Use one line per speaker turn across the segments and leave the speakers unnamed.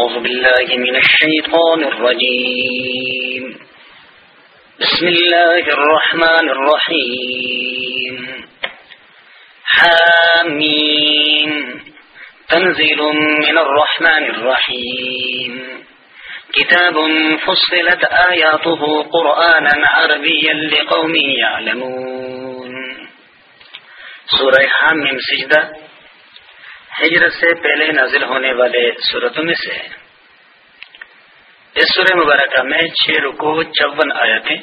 أعوذ بالله من الشيطان الرجيم. بسم الله الرحمن الرحيم. حامين تنزيل من الرحمن الرحيم. كتاب فصلت آياته قرآنا عربيا لقوم يعلمون. سورة حامیم سجدہ ہجرت سے پہلے نازل ہونے والے صورتوں میں سے اس سورہ مبارکہ میں چھ رکو چون آیتیں،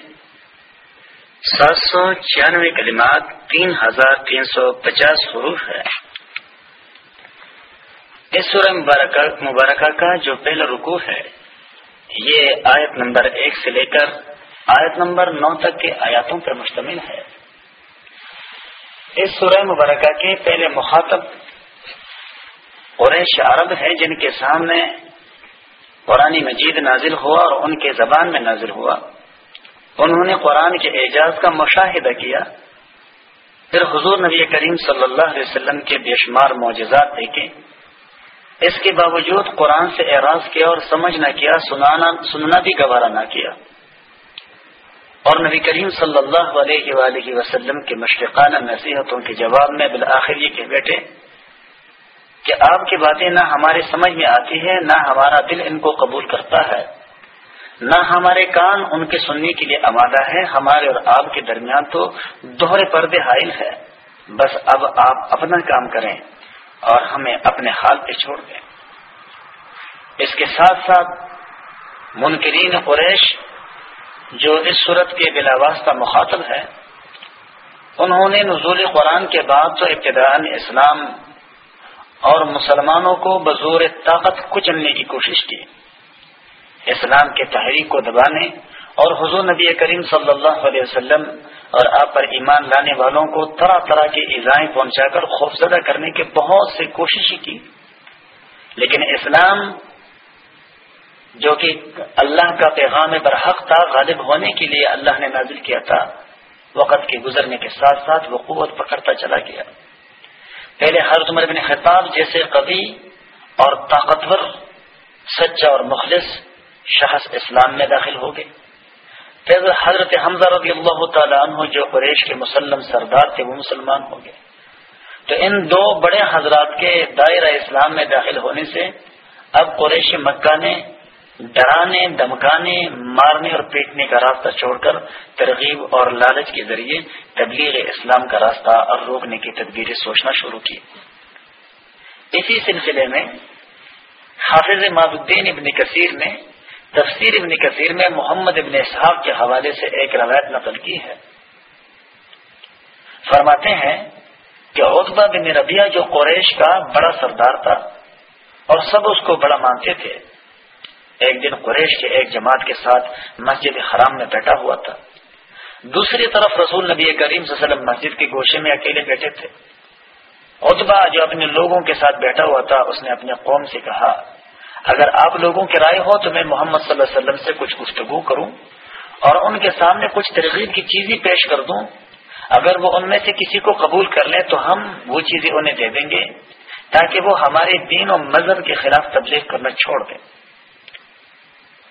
سات سو چھیانوے کلمات، تین ہزار تین سو پچاس حروف ہے اس سورہ مبارکہ مبارکہ کا جو پہلا رکو ہے، یہ آیت نمبر ایک سے لے کر آیت نمبر نو تک کے آیاتوں پر مشتمل ہے۔ اس سورہ مبارکہ کے پہلے مخاطب قریش عرب ہے جن کے سامنے قرآن مجید نازل ہوا اور ان کے زبان میں نازل ہوا۔ انہوں نے قرآن کے اعجاز کا مشاہدہ کیا۔ پھر حضور نبی کریم صلی اللہ علیہ وسلم کے بے شمار معجزات دیکھے اس کے باوجود قرآن سے اعراض کیا اور سمجھ نہ کیا، سنانا سننا بھی گوارا نہ کیا۔ اور نبی کریم صلی اللہ علیہ وآلہ وسلم کے مشرقانہ نصیحتوں کے جواب میں بالآخر یہ کہ بیٹے کہ آپ کی باتیں نہ ہمارے سمجھ میں آتی ہے نہ ہمارا دل ان کو قبول کرتا ہے۔ نہ ہمارے کان ان کے سننے کے لیے آمادہ ہے ہمارے اور آپ کے درمیان تو دوہرے پردے حائل ہے بس اب آپ اپنا کام کریں اور ہمیں اپنے حال پہ چھوڑ دیں۔ اس کے ساتھ ساتھ منکرین قریش جو اس صورت کے بلا واسطہ مخاطب ہے انہوں نے نزول قرآن کے بعد تو ابتدان اسلام اور مسلمانوں کو بزور طاقت کچلنے کی کوشش کی۔ اسلام کے تحریک کو دبانے اور حضور نبی کریم صلی اللہ علیہ وسلم اور آپ پر ایمان لانے والوں کو طرح طرح کی ایزائیں پہنچا کر خوفزدہ کرنے کی بہت سی کوششیں کی۔ لیکن اسلام جو کہ اللہ کا پیغام برحق تھا، غالب ہونے کے لیے اللہ نے نازل کیا تھا، وقت کے گزرنے کے ساتھ ساتھ وہ قوت پکڑتا چلا گیا۔ پہلے حضرت عمر بن خطاب جیسے قوی اور طاقتور، سچا اور مخلص شخص اسلام میں داخل ہو گئے۔ پھر حضرت حمزہ رضی اللہ تعالیٰ عنہ جو قریش کے مسلم سردار تھے، وہ مسلمان ہو گئے۔ تو ان دو بڑے حضرات کے دائرہ اسلام میں داخل ہونے سے اب قریش مکہ نے ڈرانے دمکانے مارنے اور پیٹنے کا راستہ چھوڑ کر ترغیب اور لالچ کے ذریعے تبلیغ اسلام کا راستہ اور روکنے کی تدبیریں سوچنا شروع کی۔ اسی سلسلے میں حافظ الدین ابن کثیر نے تفسیر ابن کثیر میں محمد ابن اسحاق کے حوالے سے ایک روایت نقل کی ہے۔ فرماتے ہیں کہ عطبہ بن ربیہ جو قریش کا بڑا سردار تھا اور سب اس کو بڑا مانتے تھے ایک دن قریش کے ایک جماعت کے ساتھ مسجد حرام میں بیٹھا ہوا تھا۔ دوسری طرف رسول نبی کریم صلی اللہ علیہ وسلم مسجد کے گوشے میں اکیلے بیٹھے تھے۔ اتبا جو اپنے لوگوں کے ساتھ بیٹھا ہوا تھا، اس نے اپنے قوم سے کہا، اگر آپ لوگوں کی رائے ہو تو میں محمد صلی اللہ علیہ وسلم سے کچھ گفتگو کروں اور ان کے سامنے کچھ ترغیب کی چیزیں پیش کر دوں۔ اگر وہ ان میں سے کسی کو قبول کر لیں تو ہم وہ چیزیں انہیں دے دیں گے تاکہ وہ ہمارے دین و مذہب کے خلاف تبلیغ کرنا چھوڑ دیں۔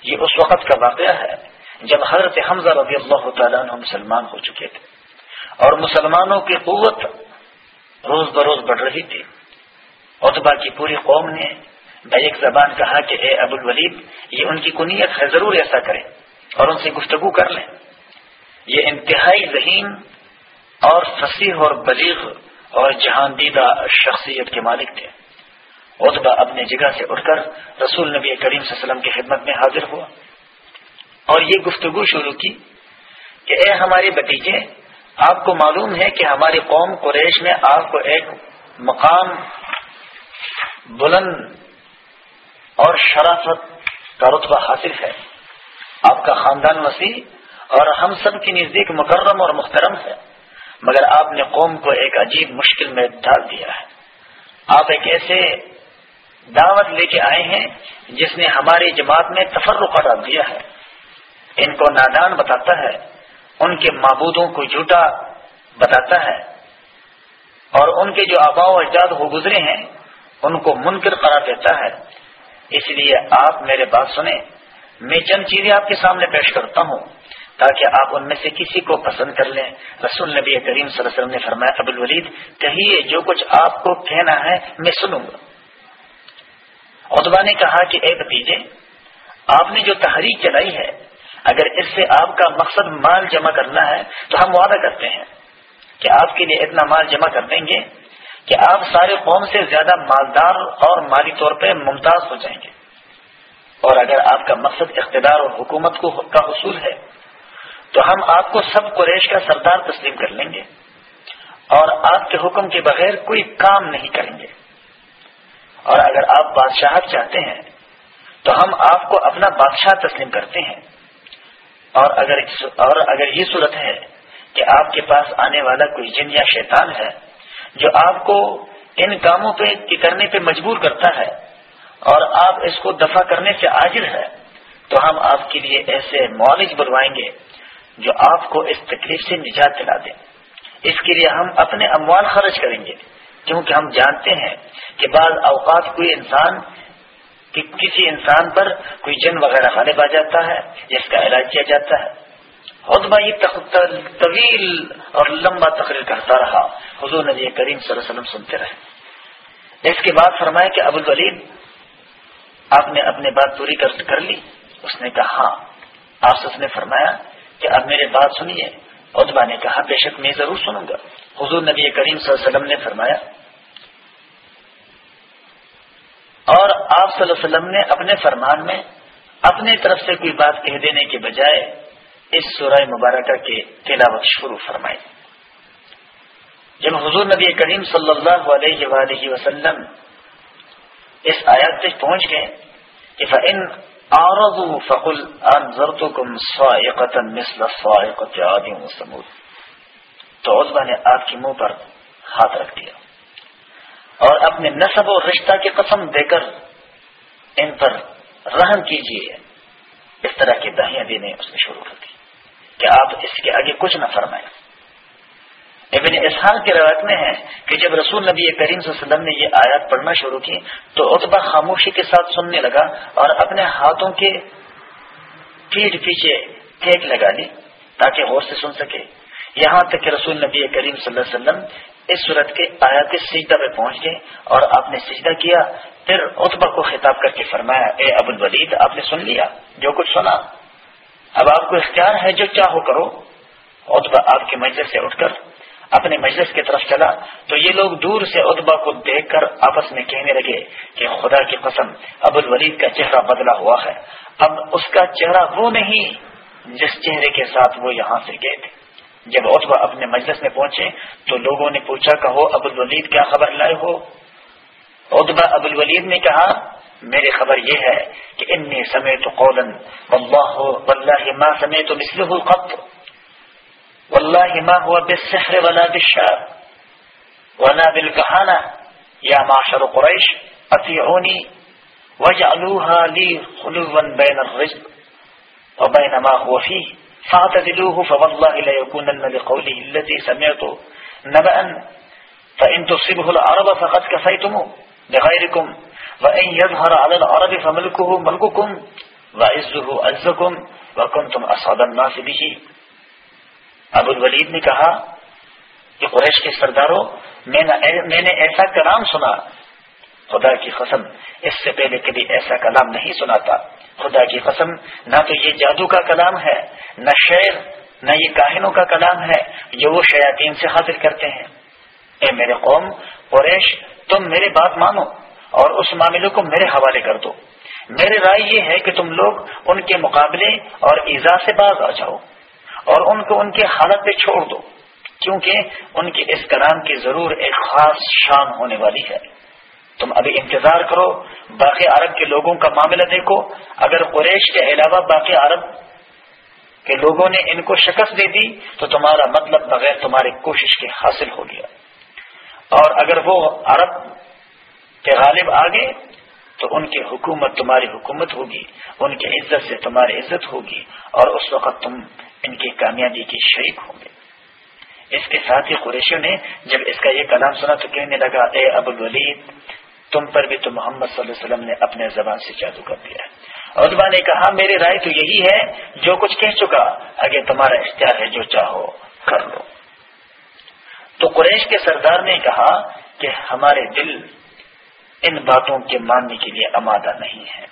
یہ اس وقت کا واقعہ ہے جب حضرت حمزہ رضی اللہ تعالیٰ عنہ مسلمان ہو چکے تھے اور مسلمانوں کی قوت روز بروز بڑھ رہی تھی۔ اتبا کی پوری قوم نے بیک زبان کہا کہ اے ابو الولید، یہ ان کی کنیت ہے، ضرور ایسا کریں اور ان سے گفتگو کر لیں۔ یہ انتہائی ذہین اور فصیح اور بلیغ اور جہان دیدہ شخصیت کے مالک تھے۔ اتبا اپنے جگہ سے اٹھ کر رسول نبی کریم صلی اللہ علیہ وسلم کی خدمت میں حاضر ہوا۔ اور یہ گفتگو شروع کی کہ اے ہمارے بتیجے، آپ کو معلوم ہے کہ ہماری قوم قریش میں آپ کو ایک مقام، بلند اور شرافت کا رتبہ حاصل ہے۔ آپ کا خاندان وسیع اور ہم سب کے نزدیک مکرم اور محترم ہے، مگر آپ نے قوم کو ایک عجیب مشکل میں ڈال دیا ہے۔ آپ ایک ایسے دعوت لے کے آئے ہیں، جس نے ہماری جماعت میں تفرق ڈال دیا ہے۔ ان کو نادان بتاتا ہے، ان کے معبودوں کو جھوٹا بتاتا ہے۔ اور ان کے جو آبا و اجداد ہو گزرے ہیں، ان کو منکر قرار دیتا ہے۔ اس لیے آپ میرے بات سنیں۔ میں چند چیزیں آپ کے سامنے پیش کرتا ہوں، تاکہ آپ ان میں سے کسی کو پسند کر لیں۔ رسول نبی کریم صلی اللہ علیہ وسلم نے فرمایا، ابو الولید، کہیے، جو کچھ آپ کو کہنا ہے، میں سنوں گا۔ ادبا نے کہا کہ اے بتیجے آپ نے جو تحریک چلائی ہے، اگر اس سے آپ کا مقصد مال جمع کرنا ہے، تو ہم وعدہ کرتے ہیں کہ آپ کے لیے اتنا مال جمع کر دیں گے کہ آپ سارے قوم سے زیادہ مالدار اور مالی طور پہ ممتاز ہو جائیں گے۔ اور اگر آپ کا مقصد اقتدار اور حکومت کو کا حصول ہے، تو ہم آپ کو سب قریش کا سردار تسلیم کر لیں گے۔ اور آپ کے حکم کے بغیر کوئی کام نہیں کریں گے۔ اور اگر آپ بادشاہت چاہتے ہیں، تو ہم آپ کو اپنا بادشاہ تسلیم کرتے ہیں۔ اور اگر اور اگر یہ صورت ہے کہ آپ کے پاس آنے والا کوئی جن یا شیطان ہے، جو آپ کو ان کاموں پہ کرنے پہ مجبور کرتا ہے، اور آپ اس کو دفع کرنے سے عاجر ہے، تو ہم آپ کے لیے ایسے معالج بلوائیں گے جو آپ کو اس تکلیف سے نجات دلا دیں اس کے لیے ہم اپنے اموال خرچ کریں گے۔ کیونکہ ہم جانتے ہیں کہ بعض اوقات کوئی انسان کسی انسان پر کوئی جن وغیرہ غالب آ جاتا ہے، جس کا علاج کیا جاتا ہے۔ یہ طویل اور لمبا تقریر کرتا رہا۔ حضور نبی کریم صلی اللہ علیہ وسلم سنتے رہے۔ اس کے بعد فرمایا کہ ابو الولید، آپ نے اپنی بات پوری کر لی۔ اس نے کہا ہاں۔ آپ نے فرمایا کہ اب میرے بات سنیے۔ ادبا نے کہا، بے شک میں ضرور سنوں گا۔ حضور نبی کریم صلی اللہ علیہ وسلم نے فرمایا، اور آپ صلی اللہ علیہ وسلم نے اپنے فرمان میں اپنے طرف سے کوئی بات کہہ دینے کے بجائے اس سورہ مبارکہ کے تلاوت شروع فرمائی۔ جب حضور نبی کریم صلی اللہ علیہ وآلہ وسلم اس آیات تک پہنچ گئے کہ فن آرزو فقل مثل صائقت تو عزبہ نے آپ کے منہ پر ہاتھ رکھ دیا اور اپنے نصب و رشتہ کی قسم دے کر ان پر رحم کیجیے۔ اس طرح کی دہیاں دینے اس نے شروع کر دی کہ آپ اس کے آگے کچھ نہ فرمائیں۔ ابن اسحاق کی روایت میں ہے کہ جب رسول نبی کریم صلی اللہ علیہ وسلم نے یہ آیات پڑھنا شروع کی تو اتبا خاموشی کے ساتھ سننے لگا اور اپنے ہاتھوں کے پیٹ پیچھے ٹیک لگا لی تاکہ غور سے سن سکے۔ یہاں تک کہ رسول نبی کریم صلی اللہ علیہ وسلم اس صورت کے آیات سجدہ میں پہنچ گئے اور آپ نے سجدہ کیا، پھر اتبا کو خطاب کر کے فرمایا، اے ابو الولید، آپ نے سن لیا، جو کچھ سنا۔ اب آپ کو اختیار ہے جو چاہو کرو۔ اتبا آپ کے مجلس سے اٹھ کر اپنے مجلس کی طرف چلا۔ تو یہ لوگ دور سے ادبا کو دیکھ کر آپس میں کہنے لگے کہ خدا کی قسم، ابو الولید کا چہرہ بدلا ہوا ہے۔ اب اس کا چہرہ وہ نہیں جس چہرے کے ساتھ وہ یہاں سے گئے تھے۔ جب اتبا اپنے مجلس میں پہنچے تو لوگوں نے پوچھا، کہو، ابو الولید کیا خبر؟ لائے ہو۔ ادبا ابو الولید نے کہا، میری خبر یہ ہے کہ انی سمیت قولن واللہ واللہ ما سمیت مثلہ قط۔ والله ما هو بالسحر ولا بالشعر۔ ولا بالكهانة۔ يا معشر قريش أطيعوني واجعلوها لي خلوا بين الرزق وبين ما هو فيه فاعتدلوه فوالله لا يكونن لقوله الذي سمعت نبأ فإن تصيبه العرب فقد كفيتم بغيركم وإن يظهر على العرب فملكه ملككم، وعزه عزكم، وكنتم أصعد الناس به. ابو الولید نے کہا کہ قریش کے سرداروں، میں نے ایسا کلام سنا، خدا کی قسم، اس سے پہلے کبھی ایسا کلام نہیں سنا تھا خدا کی قسم، نہ تو یہ جادو کا کلام ہے، نہ شعر، نہ یہ کاہنوں کا کلام ہے جو وہ شیاطین سے حاصل کرتے ہیں۔ اے میرے قوم، قریش، تم میرے بات مانو اور اس معاملے کو میرے حوالے کر دو۔ میری رائے یہ ہے کہ تم لوگ ان کے مقابلے اور ایزا سے باز آ جاؤ اور ان کو ان کے حالت پہ چھوڑ دو، کیونکہ ان کے اس کلام کی ضرور ایک خاص شان ہونے والی ہے۔ تم ابھی انتظار کرو، باقی عرب کے لوگوں کا معاملہ دیکھو۔ اگر قریش کے علاوہ باقی عرب کے لوگوں نے ان کو شکست دے دی، تو تمہارا مطلب بغیر تمہاری کوشش کے حاصل ہو گیا۔ اور اگر وہ عرب کے غالب آگے، تو ان کی حکومت تمہاری حکومت ہوگی، ان کی عزت سے تمہاری عزت ہوگی، اور اس وقت تم ان کی کامیابی کی شریک ہوں گے۔ اس کے ساتھ ہی قریشیوں نے، جب اس کا یہ کلام سنا، تو کہنے لگا، اے ابو الولید تم پر بھی تو محمد صلی اللہ علیہ وسلم نے اپنے زبان سے جادو کر دیا ادبا نے کہا، میری رائے تو یہی ہے، جو کچھ کہہ چکا اگر تمہارا اختیار ہے، جو چاہو، کر لو۔ تو قریش کے سردار نے کہا کہ ہمارے دل ان باتوں کے ماننے کے لیے آمادہ نہیں ہے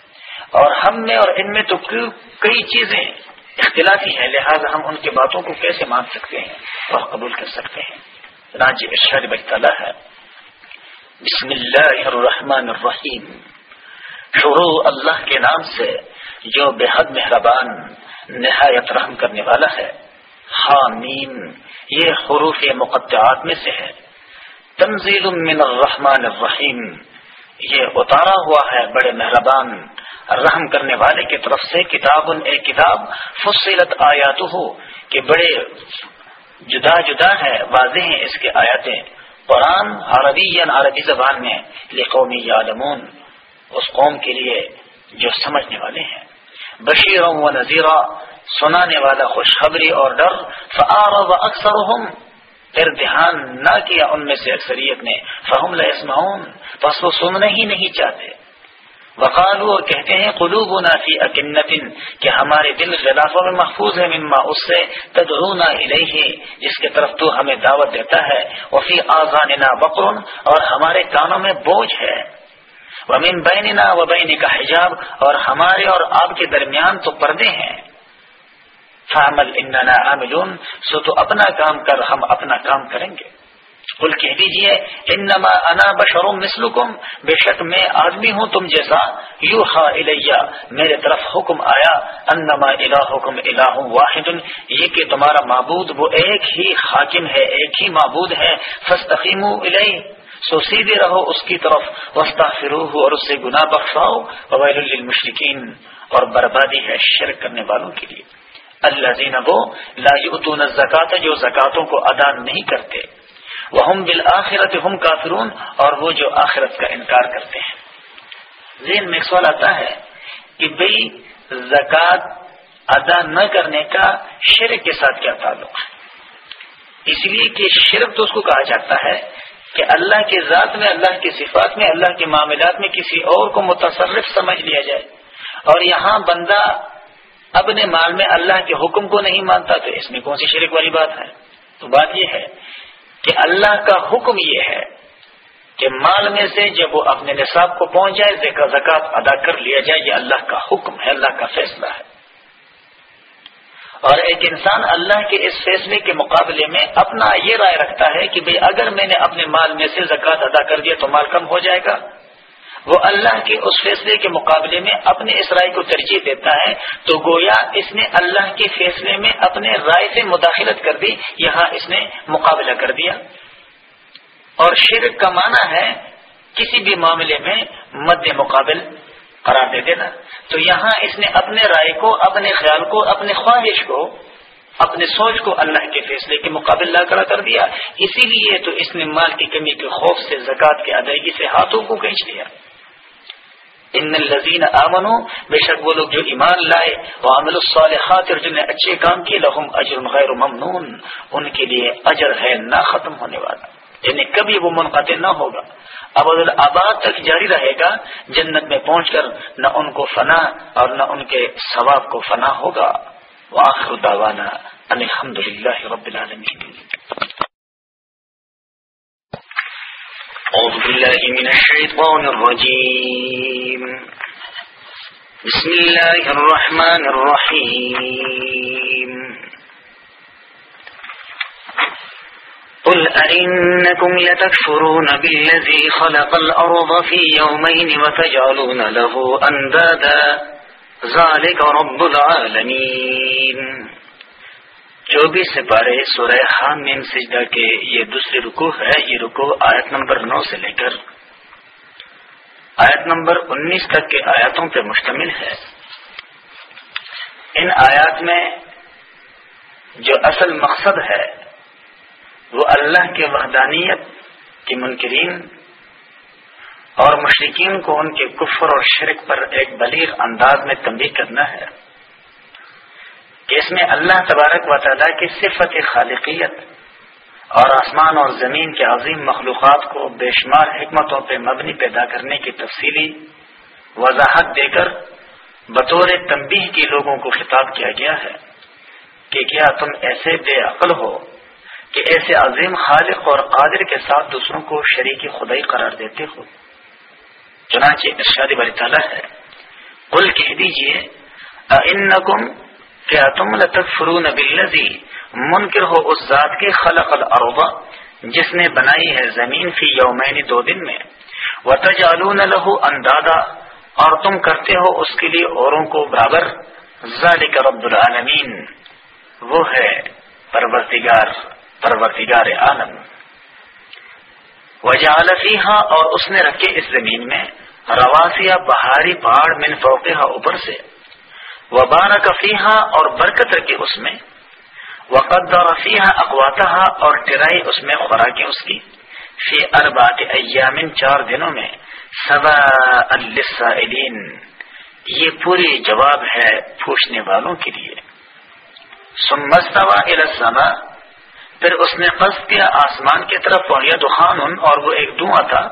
اور ہم میں اور ان میں تو کئی چیزیں اختلافی ہیں، لہذا ہم ان کی باتوں کو کیسے مان سکتے ہیں اور قبول کر سکتے ہیں۔ راج ارشاد بچتا ہے۔ بسم اللہ الرحمن الرحیم۔ شروع اللہ کے نام سے جو بے حد مہربان، نہایت رحم کرنے والا ہے۔ حامیم، یہ حروف مقدعات میں سے ہے۔ تنزیل من الرحمن الرحیم۔ یہ اتارا ہوا ہے بڑے مہربان، رحم کرنے والے کی طرف سے۔ کتاب ایک کتاب فصیلت آیات ہو کہ بڑے جدا جدا ہے واضح ہیں اس کے آیاتیں۔ قرآن عربی یا عربی زبان میں لقومی یادمون اس قوم کے لیے جو سمجھنے والے ہیں۔ بشیر و نذیرہ سنانے والا خوشخبری اور ڈر فعار و اکثر پھر دھیان نہ کیا ان میں سے اکثریت نے۔ فہم لسمعون بس وہ سننا ہی نہیں چاہتے۔ وقالو اور کہتے ہیں قلوب نافی اکنتن کہ ہمارے دل خلافوں میں محفوظ ہے مما اس سے تدرونا الیہ، جس کے طرف تو ہمیں دعوت دیتا ہے، وفی آزاننا بقرن اور ہمارے کانوں میں بوجھ ہے۔ ومن بیننا و بین کا حجاب، اور ہمارے اور آپ کے درمیان تو پردے ہیں۔ فعمل اننا عاملون، سو تو اپنا کام کر، ہم اپنا کام کریں گے۔ کل کہہ دیجیے انما انا بشرم مثلکم. بے شک میں آدمی ہوں تم جیسا۔ یو ہا الیہ، میرے طرف حکم آیا، انما الہکم الہ واحد. یہ کہ تمہارا معبود وہ ایک ہی حاکم ہے، ایک ہی معبود ہے۔ فاستقیموا الیہ، سو سیدھے رہو اس کی طرف۔ وسطہ اور اس سے گناہ بخشاؤ۔ وویل للمشرکین، اور بربادی ہے شرک کرنے والوں کے لیے۔ اللہ زینبو لا یؤتون الزکات جو زکاتوں کو ادا نہیں کرتے۔ وہ ہم بالآخرت ہم کافرون، اور وہ جو آخرت کا انکار کرتے ہیں۔ ذہن میں سوال آتا ہے کہ بھئی زکوٰۃ ادا نہ کرنے کا شرک کے ساتھ کیا تعلق ہے؟ اس لیے کہ شرک تو اس کو کہا جاتا ہے کہ اللہ کے ذات میں، اللہ کی صفات میں، اللہ کے معاملات میں کسی اور کو متصرف سمجھ لیا جائے۔ اور یہاں بندہ اپنے مال میں اللہ کے حکم کو نہیں مانتا، تو اس میں کون سی شرک والی بات ہے؟ تو بات یہ ہے کہ اللہ کا حکم یہ ہے کہ مال میں سے جب وہ اپنے نصاب کو پہنچ جائے زکات ادا کر لیا جائے، یہ اللہ کا حکم ہے، اللہ کا فیصلہ ہے۔ اور ایک انسان اللہ کے اس فیصلے کے مقابلے میں اپنا یہ رائے رکھتا ہے کہ بھئی اگر میں نے اپنے مال میں سے زکوٰۃ ادا کر دیا تو مال کم ہو جائے گا۔ وہ اللہ کے اس فیصلے کے مقابلے میں اپنے اس رائے کو ترجیح دیتا ہے تو گویا اس نے اللہ کے فیصلے میں اپنے رائے سے مداخلت کر دی، یہاں اس نے مقابلہ کر دیا۔ اور شرک کا معنی ہے کسی بھی معاملے میں مد مقابل قرار دے دینا۔ تو یہاں اس نے اپنے رائے کو، اپنے خیال کو، اپنے خواہش کو، اپنے سوچ کو اللہ کے فیصلے کے مقابل لا کھڑا کر دیا۔ اسی لیے تو اس نے مال کی کمی کے خوف سے، زکوٰۃ کی ادائیگی سے ہاتھوں کو کھینچ لیا۔ ان الزین امن بے شک وہ لوگ جو ایمان لائے وہ عمل الصالحات، اور جنہیں اچھے کام کیے، لہم اجر غیر ممنون، ان کے لیے اجر ہے نہ ختم ہونے والا۔ یعنی کبھی وہ منقطع نہ ہوگا۔ اب آباد تک جاری رہے گا، جنت میں پہنچ کر نہ ان کو فنا اور نہ ان کے ثواب کو فنا ہوگا۔ واخر دعوانا الحمد للہ رب العالمین۔ أعوذ بالله من الشيطان الرجيم. بسم الله الرحمن الرحيم. قل أئنكم لتكفرون بالذي خلق الأرض في يومين وتجعلون له أندادا. ذلك رب العالمين. چوبیس سپارے سورہ حامیم سجدہ کے یہ دوسری رکو ہے، یہ رکو آیت نمبر نو سے لے کر آیت نمبر انیس تک کے آیاتوں پہ مشتمل ہے۔ ان آیات میں جو اصل مقصد ہے، وہ اللہ کے وحدانیت کے منکرین اور مشرقین کو ان کے کفر اور شرک پر ایک بلیغ انداز میں تنبیہ کرنا ہے۔ کہ اس میں اللہ تبارک و تعالیٰ کی صفت خالقیت اور آسمان اور زمین کے عظیم مخلوقات کو بے شمار حکمتوں پہ مبنی پیدا کرنے کی تفصیلی وضاحت دے کر بطور تنبیہ کے لوگوں کو خطاب کیا گیا ہے کہ کیا تم ایسے بے عقل ہو کہ ایسے عظیم خالق اور قادر کے ساتھ دوسروں کو شریک خدائی قرار دیتے ہو؟ چنانچہ ارشاد بری تعالیٰ ہے، قل کہہ دیجیے کیا تم لتکفرون بالذی، منکر ہو اس ذات کے خلق الارض، جس نے بنائی ہے زمین فی یومین دو دن میں۔ وتجعلون له اندادا، اور تم کرتے ہو اس کے لیے اوروں کو برابر۔ ذالک رب العالمین، وہ ہے پرورتگار پرورتگار عالم۔ وجعل فیہا، اور اس نے رکھے اس زمین میں۔ رواسیا پہاڑی پہاڑ من فوقها اوپر سے۔ وبارک فیہا اور برکت رکھے اس میں، وقدر فیہا اقواتہا اور ٹرائی اس میں خوراکیں اس کی۔ فی اربات ایام چار دنوں میں۔ سوا للسائلین۔ یہ پوری جواب ہے پوچھنے والوں کے لیے۔ سمستوا الى السماء۔ پھر اس نے قصد کیا آسمان کی طرف پہنچا دخان اور وہ ایک دعا تھا۔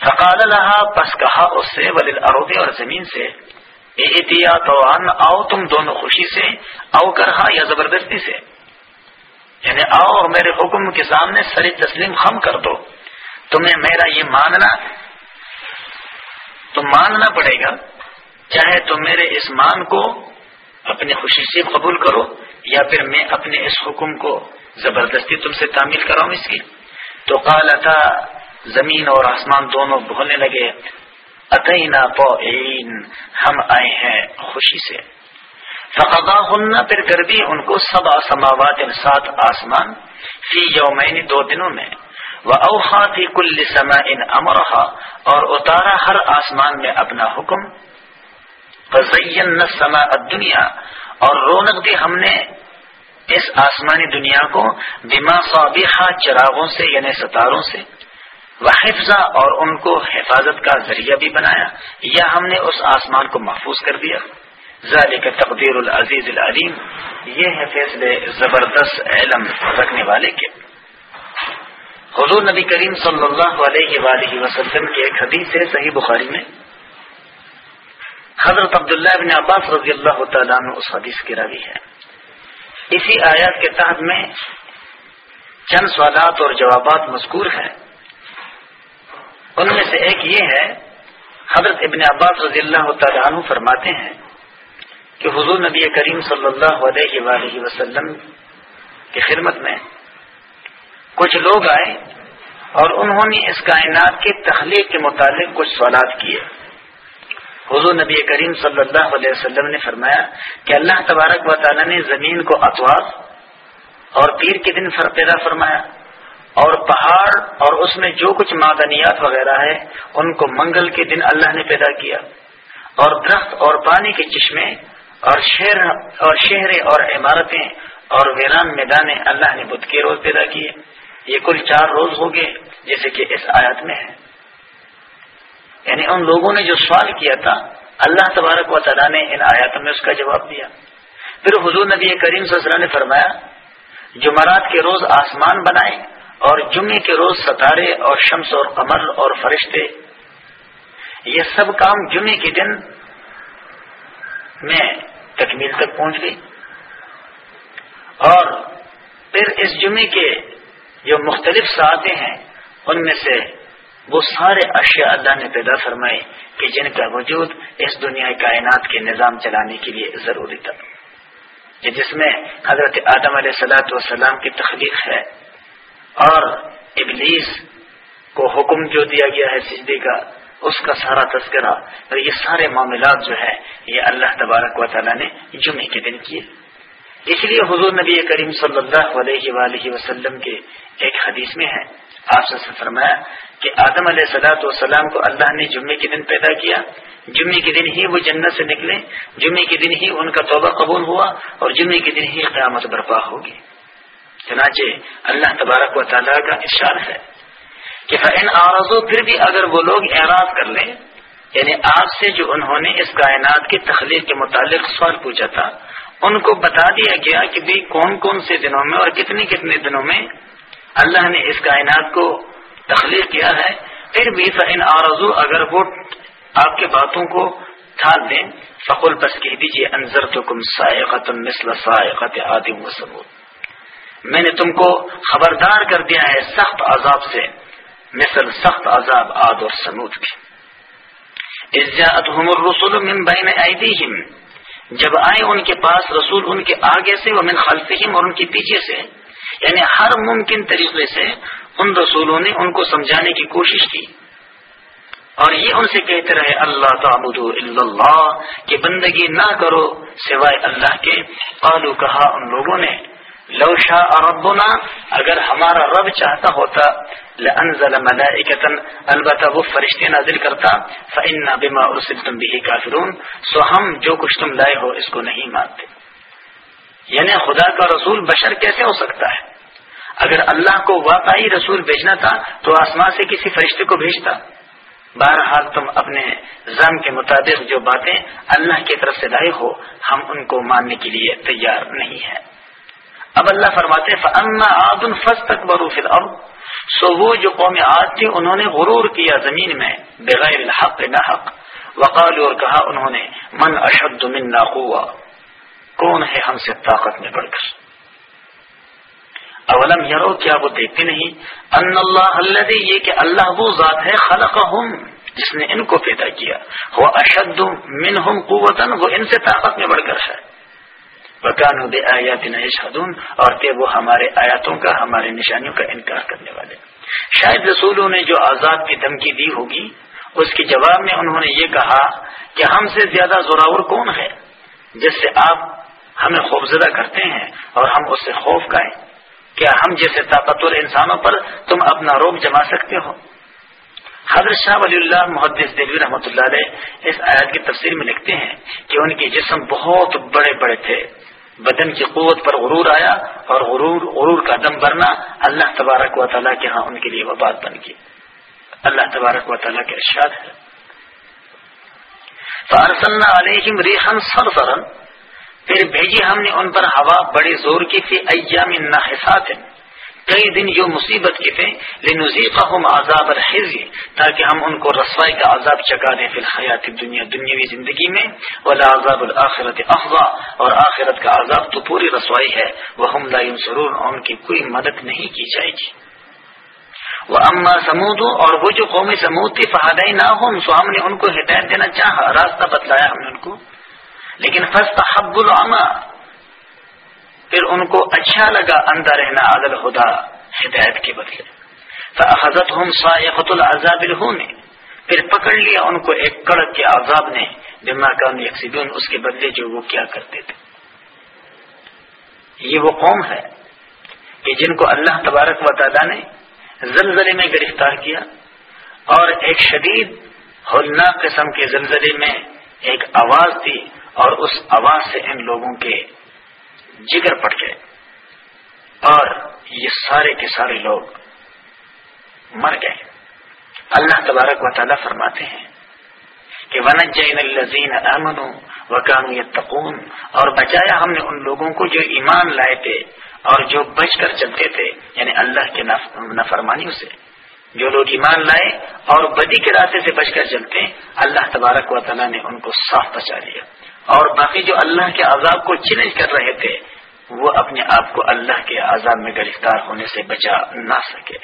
فقال لها پس کہا اس سے ولل اور زمین سے۔ احتیا تو آؤ تم دونوں خوشی سے او کرہا یا زبردستی سے۔ یعنی آؤ اور میرے حکم کے سامنے سری تسلیم خم کر دو۔ تمہیں میرا یہ ماننا تو ماننا پڑے گا۔ چاہے تم میرے اس مان کو اپنی خوشی سے قبول کرو، یا پھر میں اپنے اس حکم کو زبردستی تم سے تعمیل کراؤں اس کی۔ تو قالتا زمین اور آسمان دونوں بھولنے لگے۔ اتینا پوئین ہم آئے ہیں خوشی سے۔ فقضا ہن پھر کر دی ان کو سب سماوات سات آسمان فی یومین، دو دنوں میں۔ وہ اوہا تھی کل سما ان امرحا اور اتارا ہر آسمان میں اپنا حکم۔ سما دنیا اور رونق دی ہم نے اس آسمانی دنیا کو بما صابحہ چراغوں سے یعنی ستاروں سے۔ وہ حفظہ اور ان کو حفاظت کا ذریعہ بھی بنایا یا ہم نے اس آسمان کو محفوظ کر دیا۔ ذالک تقدیر العزیز العلیم۔ یہ ہے فیصلے زبردست علم رکھنے والے کے۔ حضور نبی کریم صلی اللہ علیہ وآلہ وسلم کے ایک حدیث ہے صحیح بخاری میں۔ حضرت عبداللہ ابن عباس رضی اللہ تعالیٰ عنہ اس حدیث کی راوی ہے۔ اسی آیات کے تحت میں چند سوالات اور جوابات مذکور ہیں۔ ان میں سے ایک یہ ہے، حضرت ابن عباس رضی اللہ تعالیٰ عنہ فرماتے ہیں کہ حضور نبی کریم صلی اللہ علیہ وآلہ وسلم کی خدمت میں کچھ لوگ آئے اور انہوں نے اس کائنات کے تخلیق کے متعلق کچھ سوالات کیے۔ حضور نبی کریم صلی اللہ علیہ وسلم نے فرمایا کہ اللہ تبارک و تعالیٰ نے زمین کو اتوار اور پیر کے دن پیدا فرمایا۔ اور پہاڑ اور اس میں جو کچھ معدنیات وغیرہ ہے، ان کو منگل کے دن اللہ نے پیدا کیا۔ اور درخت اور پانی کے چشمے اور شہر اور شہریں اور عمارتیں اور ویران میدان اللہ نے بدھ کے روز پیدا کیے۔ یہ کل چار روز ہو گئے، جیسے کہ اس آیات میں ہے۔ یعنی ان لوگوں نے جو سوال کیا تھا، اللہ تبارک و تعالیٰ نے ان آیاتوں میں اس کا جواب دیا۔ پھر حضور نبی کریم صلی اللہ علیہ وسلم نے فرمایا، جمعرات کے روز آسمان بنائے اور جمعے کے روز ستارے اور شمس اور قمر اور فرشتے، یہ سب کام جمعے کے دن میں تکمیل تک پہنچ گئی اور پھر اس جمعے کے جو مختلف ساعتیں ہیں، ان میں سے وہ سارے اشیاء اللہ نے پیدا فرمائے کہ جن کا وجود اس دنیا کائنات کے نظام چلانے کے لیے ضروری تھا۔ جس میں حضرت آدم علیہ سلاۃ والسلام کی تخلیق ہے اور ابلیس کو حکم جو دیا گیا ہے سجدے کا، اس کا سارا تذکرہ اور یہ سارے معاملات جو ہے یہ اللہ تبارک و تعالیٰ نے جمعے کے دن کیے۔ اس لیے حضور نبی کریم صلی اللہ علیہ وآلہ وسلم کے ایک حدیث میں ہے، آپ سے فرمایا کہ آدم علیہ سلاۃ والسلام کو اللہ نے جمعے کے دن پیدا کیا۔ جمعے کے دن ہی وہ جنت سے نکلے، جمعے کے دن ہی ان کا توبہ قبول ہوا اور جمعے کے دن ہی قیامت برپا ہوگی۔ چنانچہ اللہ تبارک و تعالیٰ کا اشار ہے کہ فن آرزو پھر بھی اگر وہ لوگ اعراض کر لیں یعنی آپ سے جو انہوں نے اس کائنات کی تخلیق کے متعلق سوال پوچھا تھا، ان کو بتا دیا گیا کہ بھی کون کون سے دنوں میں اور کتنے کتنے دنوں میں اللہ نے اس کائنات کو تخلیق کیا ہے، پھر بھی فن آرزو اگر وہ آپ کے باتوں کو تھال دیں، فقل بس کہہ دیجیے انضر تو کم سائقت مثل سائقت آدم و ثبوت میں نے تم کو خبردار کر دیا ہے سخت عذاب سے۔ مثل سخت عذاب آد اور سمود کی۔ الرسول من بین ایدیہم۔ جب آئے ان کے پاس رسول ان کے آگے سے وہ من خلفہم اور ان کے پیچھے سے۔ یعنی ہر ممکن طریقے سے ان رسولوں نے ان کو سمجھانے کی کوشش کی۔ اور یہ ان سے کہتے رہے، اللہ تعبد اللہ، کہ بندگی نہ کرو سوائے اللہ کے۔ قالو کہا ان لوگوں نے لو شاء ربنا، اگر ہمارا رب چاہتا ہوتا، لانزل ملائکتا، البتہ وہ فرشتے نازل کرتا، فإنا بما ارسلتم به کافرون سو ہم جو کچھ تم لائے ہو، اس کو نہیں مانتے۔ یعنی خدا کا رسول بشر کیسے ہو سکتا ہے؟ اگر اللہ کو واقعی رسول بھیجنا تھا، تو آسمان سے کسی فرشتے کو بھیجتا۔ بہرحال تم اپنے زم کے مطابق جو باتیں اللہ کی طرف سے لائے ہو، ہم ان کو ماننے کے لیے تیار نہیں ہے اب اللہ فرماتے عاد فس تک بروف اب سو وہ جو قوم عاد تھی، انہوں نے غرور کیا زمین میں، بغیر الحق نہ حق۔ وقال اور کہا انہوں نے، من اشد من قوا کون ہے ہم سے طاقت میں بڑھ کر؟ اولم یارو کیا وہ دیکھتے نہیں؟ ان اللہ اللہ یہ کہ اللہ وہ ذات ہے خلق جس نے ان کو پیدا کیا۔ وہ اشد من ہم قوتن وہ ان سے طاقت میں بڑھ کر ہے۔ بکان بے آیات نشدون اور کہ وہ ہمارے آیاتوں کا، ہمارے نشانیوں کا انکار کرنے والے۔ شاید رسولوں نے جو آزاد کی دھمکی دی ہوگی، اس کے جواب میں انہوں نے یہ کہا کہ ہم سے زیادہ زوراور کون ہے، جس سے آپ ہمیں خوفزدہ کرتے ہیں اور ہم اس سے خوف گائیں کیا ہم جیسے طاقتور انسانوں پر تم اپنا روپ جما سکتے ہو؟ حضرت شاہ ولی اللہ محدث دلوی رحمۃ اللہ علیہ اس آیات کی تفسیر میں لکھتے ہیں کہ ان کے جسم بہت بڑے بڑے تھے۔ بدن کی قوت پر غرور آیا اور غرور غرور کا دم بھرنا اللہ تبارک و تعالیٰ کے ہاں ان کے لیے وباد بن گئی اللہ تبارک و تعالیٰ کے ارشاد ہے۔ فارسلنا علیہم ریحن سرسرن پھر بھیجی ہم نے ان پر ہوا بڑے زور کی تھی ایام نحسات کئی دن جو مصیبت کی تھے لنزیقہم عذاب الحزی تاکہ ہم ان کو رسوائی کا عذاب چکا دیں فی الحیات دنیا دنیاوی زندگی میں، ولا عذاب الاخرت افغا اور آخرت کا عذاب تو پوری رسوائی ہے وہ ہم لا ضرور ان کی کوئی مدد نہیں کی جائے گی۔ وہ اما سمود اور وہ جو قومی سمود تھی فہدائی نہ ہوں سو ہم نے ان کو ہدایت دینا چاہا، راستہ بتلایا ہم نے ان کو۔ لیکن فسط حب العما پھر ان کو اچھا لگا اندر رہنا عدل خدا ہدایت کے بدلے۔ حضرت ہم سایقت العذاب نے پھر پکڑ لیا ان کو ایک کڑک کے عذاب نے، بما کام یکسیبون اس کے بدلے جو وہ کیا کرتے تھے۔ یہ وہ قوم ہے کہ جن کو اللہ تبارک و تعالیٰ نے زلزلے میں گرفتار کیا اور ایک شدید ہولناک قسم کے زلزلے میں ایک آواز تھی اور اس آواز سے ان لوگوں کے جگر پڑ گئے اور یہ سارے کے سارے لوگ مر گئے۔ اللہ تبارک و تعالیٰ فرماتے ہیں کہ ون جین الزین امن و قانون اور بچایا ہم نے ان لوگوں کو جو ایمان لائے تھے اور جو بچ کر چلتے تھے یعنی اللہ کے نفرمانیوں سے۔ جو لوگ ایمان لائے اور بدی کے راستے سے بچ کر چلتے، اللہ تبارک و تعالیٰ نے ان کو صاف بچا لیا۔ اور باقی جو اللہ کے عذاب کو چیلنج کر رہے تھے، وہ اپنے آپ کو اللہ کے عذاب میں گرفتار ہونے سے بچا نہ سکے۔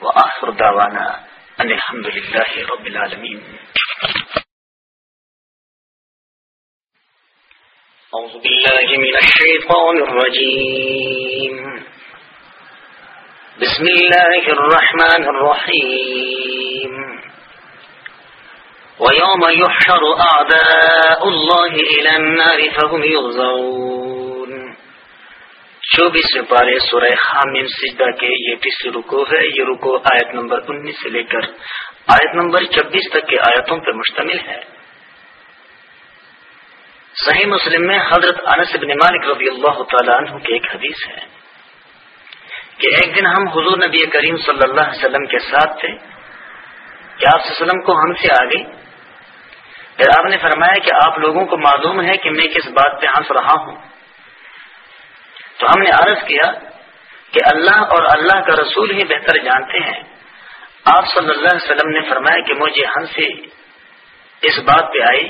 وہ آخر داوانا الحمد للہ رب العالمین۔ أعوذ بالله من الشيطان الرجيم بسم الله الرحمن الرحيم ويوم يحشر أعداء الله إلى النار فهم يغزون. چوبیس پارے سورہ حامیم سجدہ کے یہ تیسری رکو ہے، یہ رکو آیت نمبر انیس سے لے کر آیت نمبر چوبیس تک کے آیتوں پر مشتمل ہے۔ صحیح مسلم میں حضرت انس بن مالک رضی اللہ تعالیٰ عنہ کے ایک حدیث ہے کہ ایک دن ہم حضور نبی کریم صلی اللہ علیہ وسلم کے ساتھ تھے کہ آپ وسلم کو ہم سے آگے پھر آپ نے فرمایا کہ آپ لوگوں کو معلوم ہے کہ میں کس بات پہ ہنس رہا ہوں۔ تو ہم نے عرض کیا کہ اللہ اور اللہ کا رسول ہی بہتر جانتے ہیں۔ آپ صلی اللہ علیہ وسلم نے فرمایا کہ مجھے ہنسی اس بات پہ آئی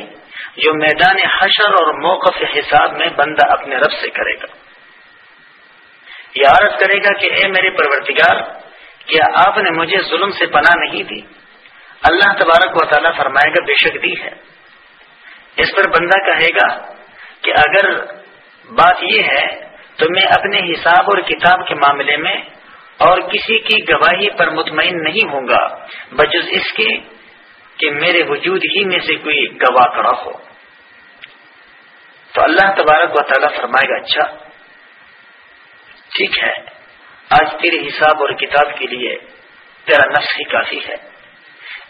جو میدان حشر اور موقف حساب میں بندہ اپنے رب سے کرے گا۔ یہ عرض کرے گا کہ اے میرے پرورتگار کیا آپ نے مجھے ظلم سے پناہ نہیں دی؟ اللہ تبارک و تعالیٰ فرمائے گا، بے شک دی ہے۔ اس پر بندہ کہے گا کہ اگر بات یہ ہے تو میں اپنے حساب اور کتاب کے معاملے میں اور کسی کی گواہی پر مطمئن نہیں ہوں گا، بجز اس کے کہ میرے وجود ہی میں سے کوئی گواہ کڑا ہو۔ تو اللہ تبارک و تعالیٰ فرمائے گا اچھا ٹھیک ہے، آج تیرے حساب اور کتاب کے لیے تیرا نفس ہی کافی ہے۔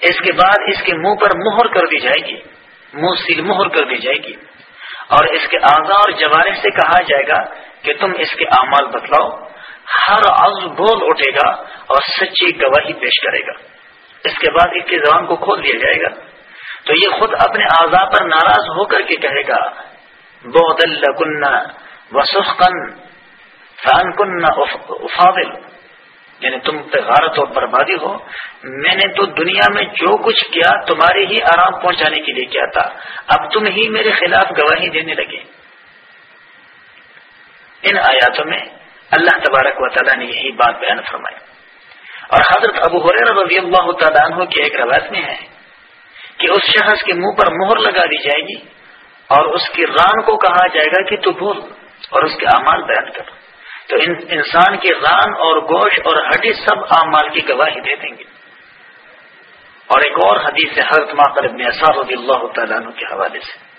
اس کے بعد اس کے منہ پر مہر کر دی جائے گی۔ منہ سیل مہر کر دی جائے گی۔ اور اس کے اعضاء اور جوارے سے کہا جائے گا کہ تم اس کے اعمال بتلاؤ۔ ہر عز بول اٹھے گا اور سچی گواہی پیش کرے گا۔ اس کے بعد اس کی زبان کو کھول دیا جائے گا۔ تو یہ خود اپنے اعضاء پر ناراض ہو کر کے کہے گا بہت اللہ وسخن فان کن افاضل۔ یعنی تم پہ غارت اور بربادی ہو، میں نے تو دنیا میں جو کچھ کیا تمہارے ہی آرام پہنچانے کے لیے کیا تھا۔ اب تم ہی میرے خلاف گواہی دینے لگے۔ ان آیاتوں میں اللہ تبارک و تعالیٰ نے یہی بات بیان فرمائی۔ اور حضرت ابو حریر رضی اللہ تعالیٰ عنہ کی ایک روایت میں ہے کہ اس شخص کے منہ پر مہر لگا دی جائے گی اور اس کی ران کو کہا جائے گا کہ تو بول اور اس کے اعمال بیان کر۔ تو انسان کی ران اور گوشت اور ہڈی سب اعمال کی گواہی دے دیں گے۔ اور ایک اور حدیث ہے، حضرت ماقر ابن اثار رضی اللہ تعالیٰ عنہ کے حوالے سے۔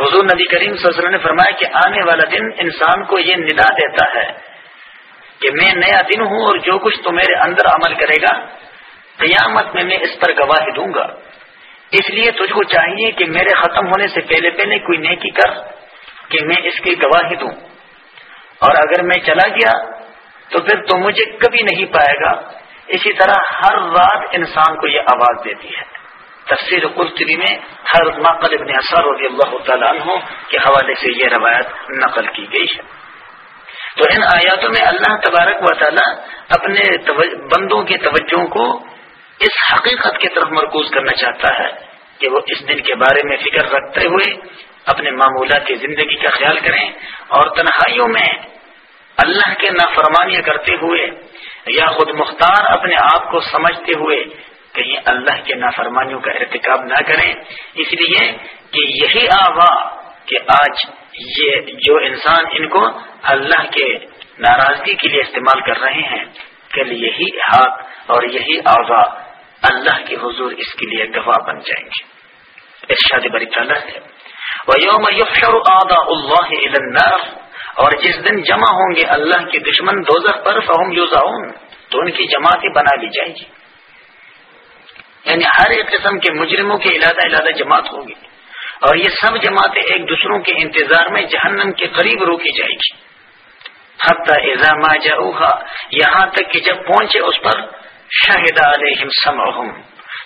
حضور نبی کریم صلی اللہ علیہ وسلم نے فرمایا کہ آنے والا دن انسان کو یہ ندا دیتا ہے کہ میں نیا دن ہوں اور جو کچھ تو میرے اندر عمل کرے گا، قیامت میں میں اس پر گواہی دوں گا۔ اس لیے تجھ کو چاہیے کہ میرے ختم ہونے سے پہلے پہلے کوئی نیکی کر کہ میں اس کی گواہی دوں۔ اور اگر میں چلا گیا تو پھر تو مجھے کبھی نہیں پائے گا۔ اسی طرح ہر رات انسان کو یہ آواز دیتی ہے۔ تفسیر قرطبی میں حضرت ماقل ابن اثر رضی اللہ تعالیٰ عنہ کے حوالے سے یہ روایت نقل کی گئی ہے۔ تو ان آیاتوں میں اللہ تبارک و تعالیٰ اپنے بندوں کی توجہ کو اس حقیقت کی طرف مرکوز کرنا چاہتا ہے کہ وہ اس دن کے بارے میں فکر رکھتے ہوئے اپنے معمولات کی زندگی کا خیال کریں اور تنہائیوں میں اللہ کے نافرمانیاں کرتے ہوئے یا خود مختار اپنے آپ کو سمجھتے ہوئے کہیں اللہ کے نافرمانیوں کا ارتکاب نہ کریں۔ اس لیے کہ یہی آوا کہ آج یہ جو انسان ان کو اللہ کے ناراضگی کے لیے استعمال کر رہے ہیں، کل یہی ہاتھ اور یہی آوا اللہ کے حضور اس کے لیے گواہ بن جائیں گے۔ ارشاد بری تعالیٰ ہے۔ وَيَوْمَ يُحْشَرُ أَعْضَاءُ اللَّهِ إِلَى النَّارِ اور جس دن جمع ہوں گے اللہ کے دشمن دوزخ پر فہم یوزعون تو ان کی جماعتیں بنا لی جائیں گی۔ یعنی ہر ایک قسم کے مجرموں کے علادہ علادہ جماعت ہوگی اور یہ سب جماعتیں ایک دوسروں کے انتظار میں جہنم کے قریب روکی جائے گی۔ حتی اذا ما جاؤہا یہاں تک کہ جب پہنچے اس پر شاہد علیہم سمعہم۔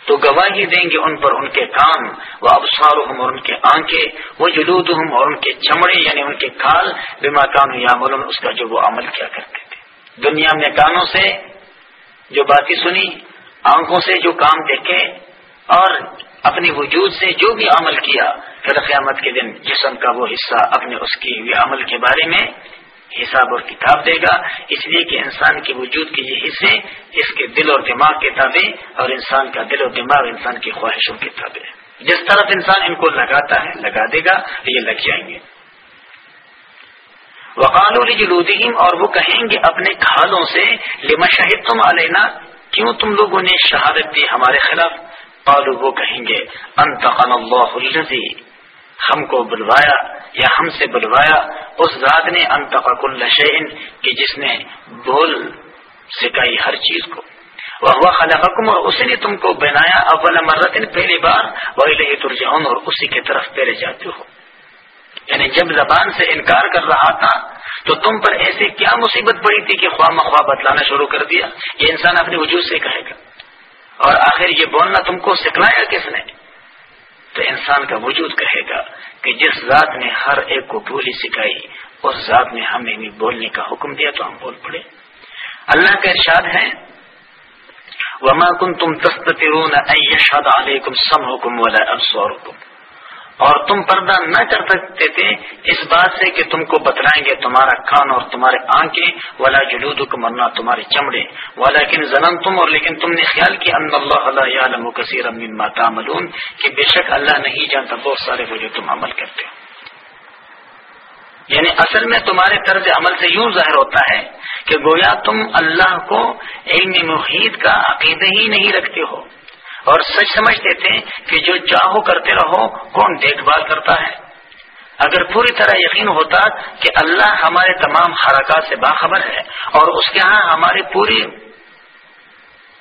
تو گواہی دیں گے ان پر ان کے کام وہ ابسار اور ان کے آنکھیں وہ جلود اور ان کے چمڑے یعنی ان کے کھال بما کام یا اس کا جو وہ عمل کیا کرتے تھے۔ دنیا میں کانوں سے جو باتیں سنی آنکھوں سے جو کام دیکھے اور اپنی وجود سے جو بھی عمل کیا، پھر قیامت کے دن جسم کا وہ حصہ اپنے اس کی عمل کے بارے میں حساب اور کتاب دے گا، اس لیے کہ انسان کے وجود کے یہ حصے اس کے دل اور دماغ کے تابع اور انسان کا دل اور دماغ انسان کی خواہشوں کے تابع جس طرف انسان ان کو لگاتا ہے، لگا دے گا، یہ لگ جائیں گے۔ وقال جلودہم اور وہ کہیں گے اپنے کھالوں سے، لما شہد تم علینا کیوں تم لوگوں نے شہادت دی ہمارے خلاف؟ قالو وہ کہیں گے انتقن اللہ الذی ہم کو بلوایا یا ہم سے بلوایا، اس ذات نے انتقا شعین کہ جس نے بول سکھائی ہر چیز کو۔ وہ خلقکم، اور اسی نے تم کو بنایا اول مرتن، پہلی بار، وہ ترجعون، اور اسی کی طرف پہلے جاتے ہو۔ یعنی جب زبان سے انکار کر رہا تھا، تو تم پر ایسی کیا مصیبت پڑی تھی کہ خواہ مخواہ بتلانا شروع کر دیا؟ یہ انسان اپنے وجود سے کہے گا۔ اور آخر یہ بولنا تم کو سکھلایا کس نے؟ تو انسان کا وجود کہے گا کہ جس ذات نے ہر ایک کو بولی سکھائی، اس ذات نے ہمیں بھی بولنے کا حکم دیا تو ہم بول پڑے۔ اللہ کا ارشاد ہے وما کن تم ان شاد علیکم سم حکم والا اور تم پردہ نہ کر سکتے تھے۔ اس بات سے کہ تم کو بتلائیں گے تمہارا کان اور تمہارے آنکھیں والا جلود کو مرنا تمہارے چمڑے۔ والا کن زنم تم اور لیکن تم نے خیال کیا ان اللہ کثیر تعملون۔ کہ بے شک اللہ نہیں جانتا، بہت سارے وہ جو تم عمل کرتے ہو۔ یعنی اصل میں تمہارے طرز عمل سے یوں ظاہر ہوتا ہے کہ گویا تم اللہ کو علم محیط کا عقیدہ ہی نہیں رکھتے ہو۔ اور سچ سمجھتے تھے کہ جو چاہو کرتے رہو، کون دیکھ بھال کرتا ہے؟ اگر پوری طرح یقین ہوتا کہ اللہ ہمارے تمام حرکات سے باخبر ہے اور اس کے ہاں ہماری پوری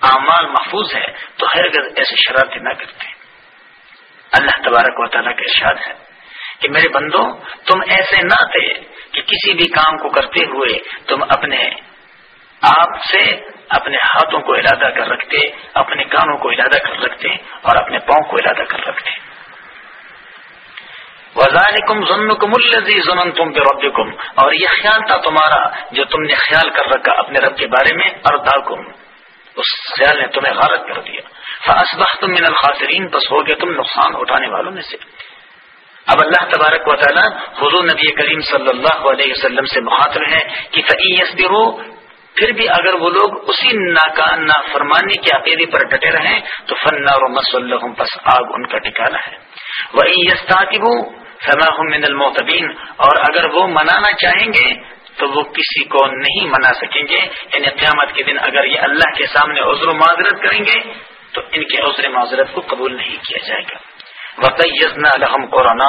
اعمال محفوظ ہے، تو ہر ایسی شرارتیں نہ کرتے۔ اللہ تبارک و تعالیٰ کا ارشاد ہے کہ میرے بندوں تم ایسے نہ تھے کہ کسی بھی کام کو کرتے ہوئے تم اپنے آپ سے اپنے ہاتھوں کو ارادہ کر رکھتے، اپنے کانوں کو ارادہ کر رکھتے اور اپنے پاؤں کو ارادہ کر رکھتے۔ وزان کم ظن کم ظن تم اور یہ خیال تھا تمہارا جو تم نے خیال کر رکھا اپنے رب کے بارے میں اردا اس خیال نے تمہیں غارت کر دیا۔ فاسبح تم من الخاسرین بس ہو گئے تم نقصان اٹھانے والوں میں سے۔ اب اللہ تبارک و تعالیٰ حضور نبی کریم صلی اللہ علیہ وسلم سے مخاطب ہے کہ پھر بھی اگر وہ لوگ اسی نافرمانی کے عقیدے پر ڈٹے رہیں، تو فن اور مسلح پس آگ ان کا ٹکانا ہے۔ وہ فلاح من المعتبین اور اگر وہ منانا چاہیں گے، تو وہ کسی کو نہیں منا سکیں گے۔ یعنی قیامت کے دن اگر یہ اللہ کے سامنے عذر و معذرت کریں گے، تو ان کے عذر معذرت کو قبول نہیں کیا جائے گا۔ وقیزنا لهم قرآن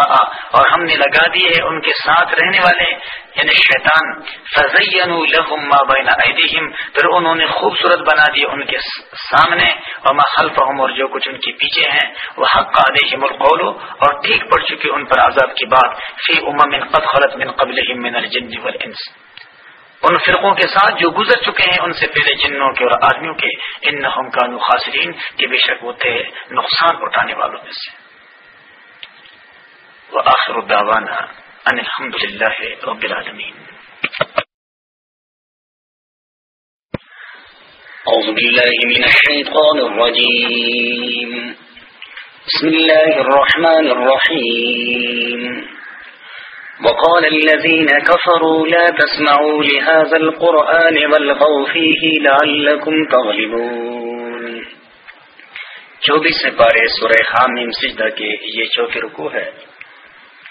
اور ہم نے لگا دیے ان کے ساتھ رہنے والے یعنی شیطان۔ فزینوا لهم ما بین ایدیہم پھر انہوں نے خوبصورت بنا دیے ان کے سامنے۔ وما خلفهم اور جو کچھ ان کے پیچھے ہیں۔ وہ حق علیہم القول اور ٹھیک پڑ چکی ان پر عذاب کی بات۔ فی امم قد خلت من قبلهم من الجن والانس ان فرقوں کے ساتھ جو گزر چکے ہیں ان سے پہلے جنوں کے اور آدمیوں کے ان نہ خاصرین کہ بے شک وہ تھے نقصان اٹھانے والوں میں سے۔ وآخر دعوانا ان الحمد لله رب العالمين.
أعوذ بالله من الشيطان الرجيم. بسم الله الرحمن الرحيم. وقال الذين كفروا لا تسمعوا لهذا القرآن والغوا فيه لعلكم تغلبون.
چوبیس پارے سورہ حامیم سجدہ کے یہ چوتھے رکو ہے.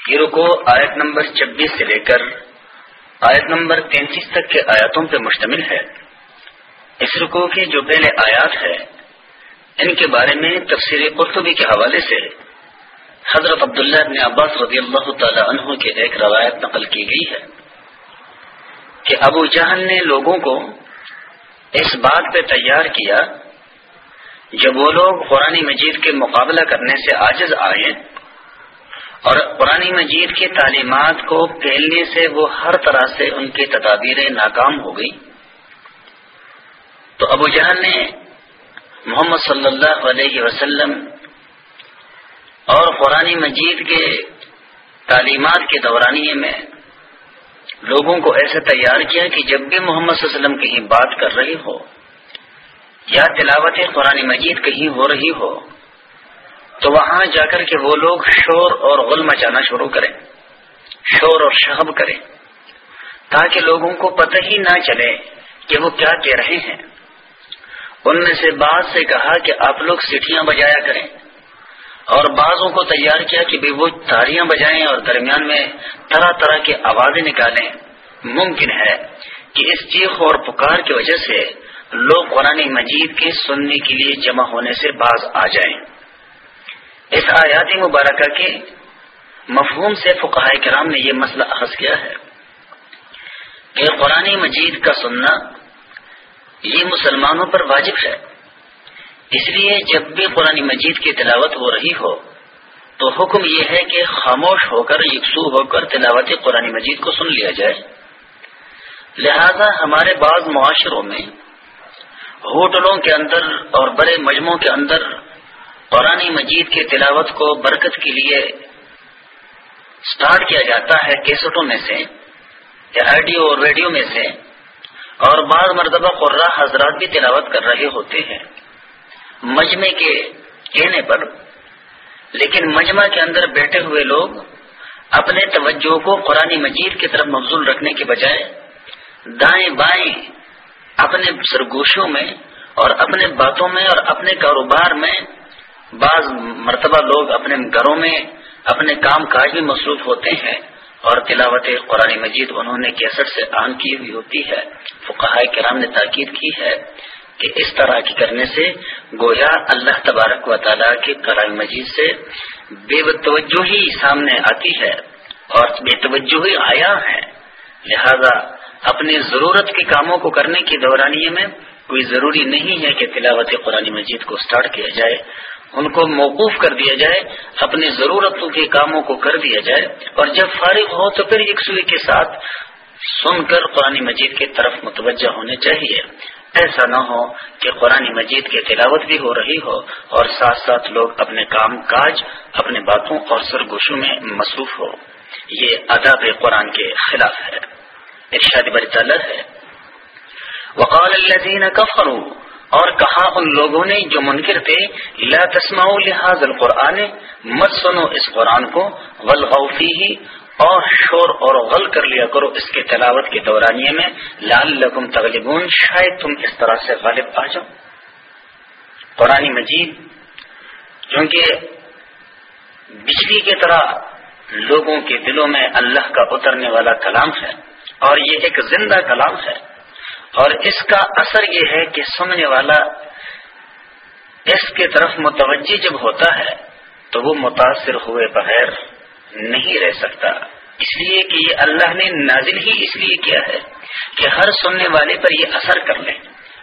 یہ رکو آیت نمبر چبیس سے لے کر آیت نمبر تینتیس تک کے آیاتوں پہ مشتمل ہے۔ اس رکو کی جو پہلے آیات ہے، ان کے بارے میں تفسیر قرطبی کے حوالے سے حضرت عبداللہ ابن عباس رضی اللہ تعالی عنہ کے ایک روایت نقل کی گئی ہے کہ ابو جہل نے لوگوں کو اس بات پہ تیار کیا، جب وہ لوگ قرآن مجید کے مقابلہ کرنے سے آجز آئے اور قرآن مجید کی تعلیمات کو پھیلنے سے وہ ہر طرح سے ان کی تدابیریں ناکام ہو گئی۔ تو ابو جہل نے محمد صلی اللہ علیہ وسلم اور قرآن مجید کے تعلیمات کے دورانیے میں لوگوں کو ایسے تیار کیا کہ جب بھی محمد صلی اللہ علیہ وسلم کہیں بات کر رہی ہو یا تلاوت قرآن مجید کہیں ہو رہی ہو تو وہاں جا کر کے وہ لوگ شور اور غل مچانا شروع کریں، شور اور شہب کریں، تاکہ لوگوں کو پتہ ہی نہ چلے کہ وہ کیا کہہ رہے ہیں۔ ان میں سے بعض سے کہا کہ آپ لوگ سیٹیاں بجایا کریں۔ اور بعضوں کو تیار کیا کہ وہ تاریاں بجائیں اور درمیان میں طرح طرح کی آوازیں نکالیں۔ ممکن ہے کہ اس چیخ اور پکار کی وجہ سے لوگ قرآن مجید کے سننے کے لیے جمع ہونے سے باز آ جائیں۔ اس آیاتی مبارکہ کے مفہوم سے فقہ کرام نے یہ مسئلہ اخذ کیا ہے کہ قرآن مجید کا سننا یہ مسلمانوں پر واجب ہے۔ اس لیے جب بھی قرآن مجید کی تلاوت ہو رہی ہو، تو حکم یہ ہے کہ خاموش ہو کر، یکسو ہو کر تلاوت قرآن مجید کو سن لیا جائے۔ لہذا ہمارے بعض معاشروں میں ہوٹلوں کے اندر اور بڑے مجموعوں کے اندر قرآن مجید کے تلاوت کو برکت کے لیے سٹارٹ کیا جاتا ہے کیسٹوں میں سے یا آڈیو اور ریڈیو میں سے اور بعض مرتبہ قرہ حضرات بھی تلاوت کر رہے ہوتے ہیں۔ مجمع کے کہنے پر، لیکن مجمع کے اندر بیٹھے ہوئے لوگ اپنے توجہ کو قرآن مجید کی طرف مبزول رکھنے کے بجائے دائیں بائیں اپنے سرگوشوں میں اور اپنے باتوں میں اور اپنے کاروبار میں بعض مرتبہ لوگ اپنے گھروں میں اپنے کام کاج بھی مصروف ہوتے ہیں اور تلاوت قرآن مجید انہوں نے کیسٹ سے آن کی ہوئی ہوتی ہے۔ فقہ کرام نے تاکید کی ہے کہ اس طرح کی کرنے سے گویا اللہ تبارک و تعالیٰ کے قرآن مجید سے بے توجہ ہی سامنے آتی ہے اور بے توجہ ہی آیا ہے۔ لہذا اپنی ضرورت کے کاموں کو کرنے کی دورانیے میں کوئی ضروری نہیں ہے کہ تلاوت قرآن مجید کو سٹارٹ کیا جائے۔ ان کو موقوف کر دیا جائے، اپنی ضرورتوں کے کاموں کو کر دیا جائے، اور جب فارغ ہو تو پھر یکسوئی کے ساتھ سن کر قرآن مجید کی طرف متوجہ ہونے چاہیے۔ ایسا نہ ہو کہ قرآن مجید کی تلاوت بھی ہو رہی ہو اور ساتھ ساتھ لوگ اپنے کام کاج، اپنے باتوں اور سرگوشوں میں مصروف ہو۔ یہ ادب قرآن کے خلاف ہے۔ ارشاد برطل ہے۔ وقال الذين كفروا اور کہا ان لوگوں نے جو منکر تھے، لا تسمعوا لهذا القران مت سنو اس قرآن کو، والغوا ہی اور شور اور غل کر لیا کرو اس کے تلاوت کے دورانیے میں لال لگم تغلبون، شاید تم اس طرح سے غالب آ جاؤ۔ قرآن مجید کیونکہ بجلی کی طرح لوگوں کے دلوں میں اللہ کا اترنے والا کلام ہے، اور یہ ایک زندہ کلام ہے۔ اور اس کا اثر یہ ہے کہ سننے والا اس کے طرف متوجہ جب ہوتا ہے تو وہ متاثر ہوئے بغیر نہیں رہ سکتا۔ اس لیے کہ یہ اللہ نے نازل ہی اس لیے کیا ہے کہ ہر سننے والے پر یہ اثر کر لیں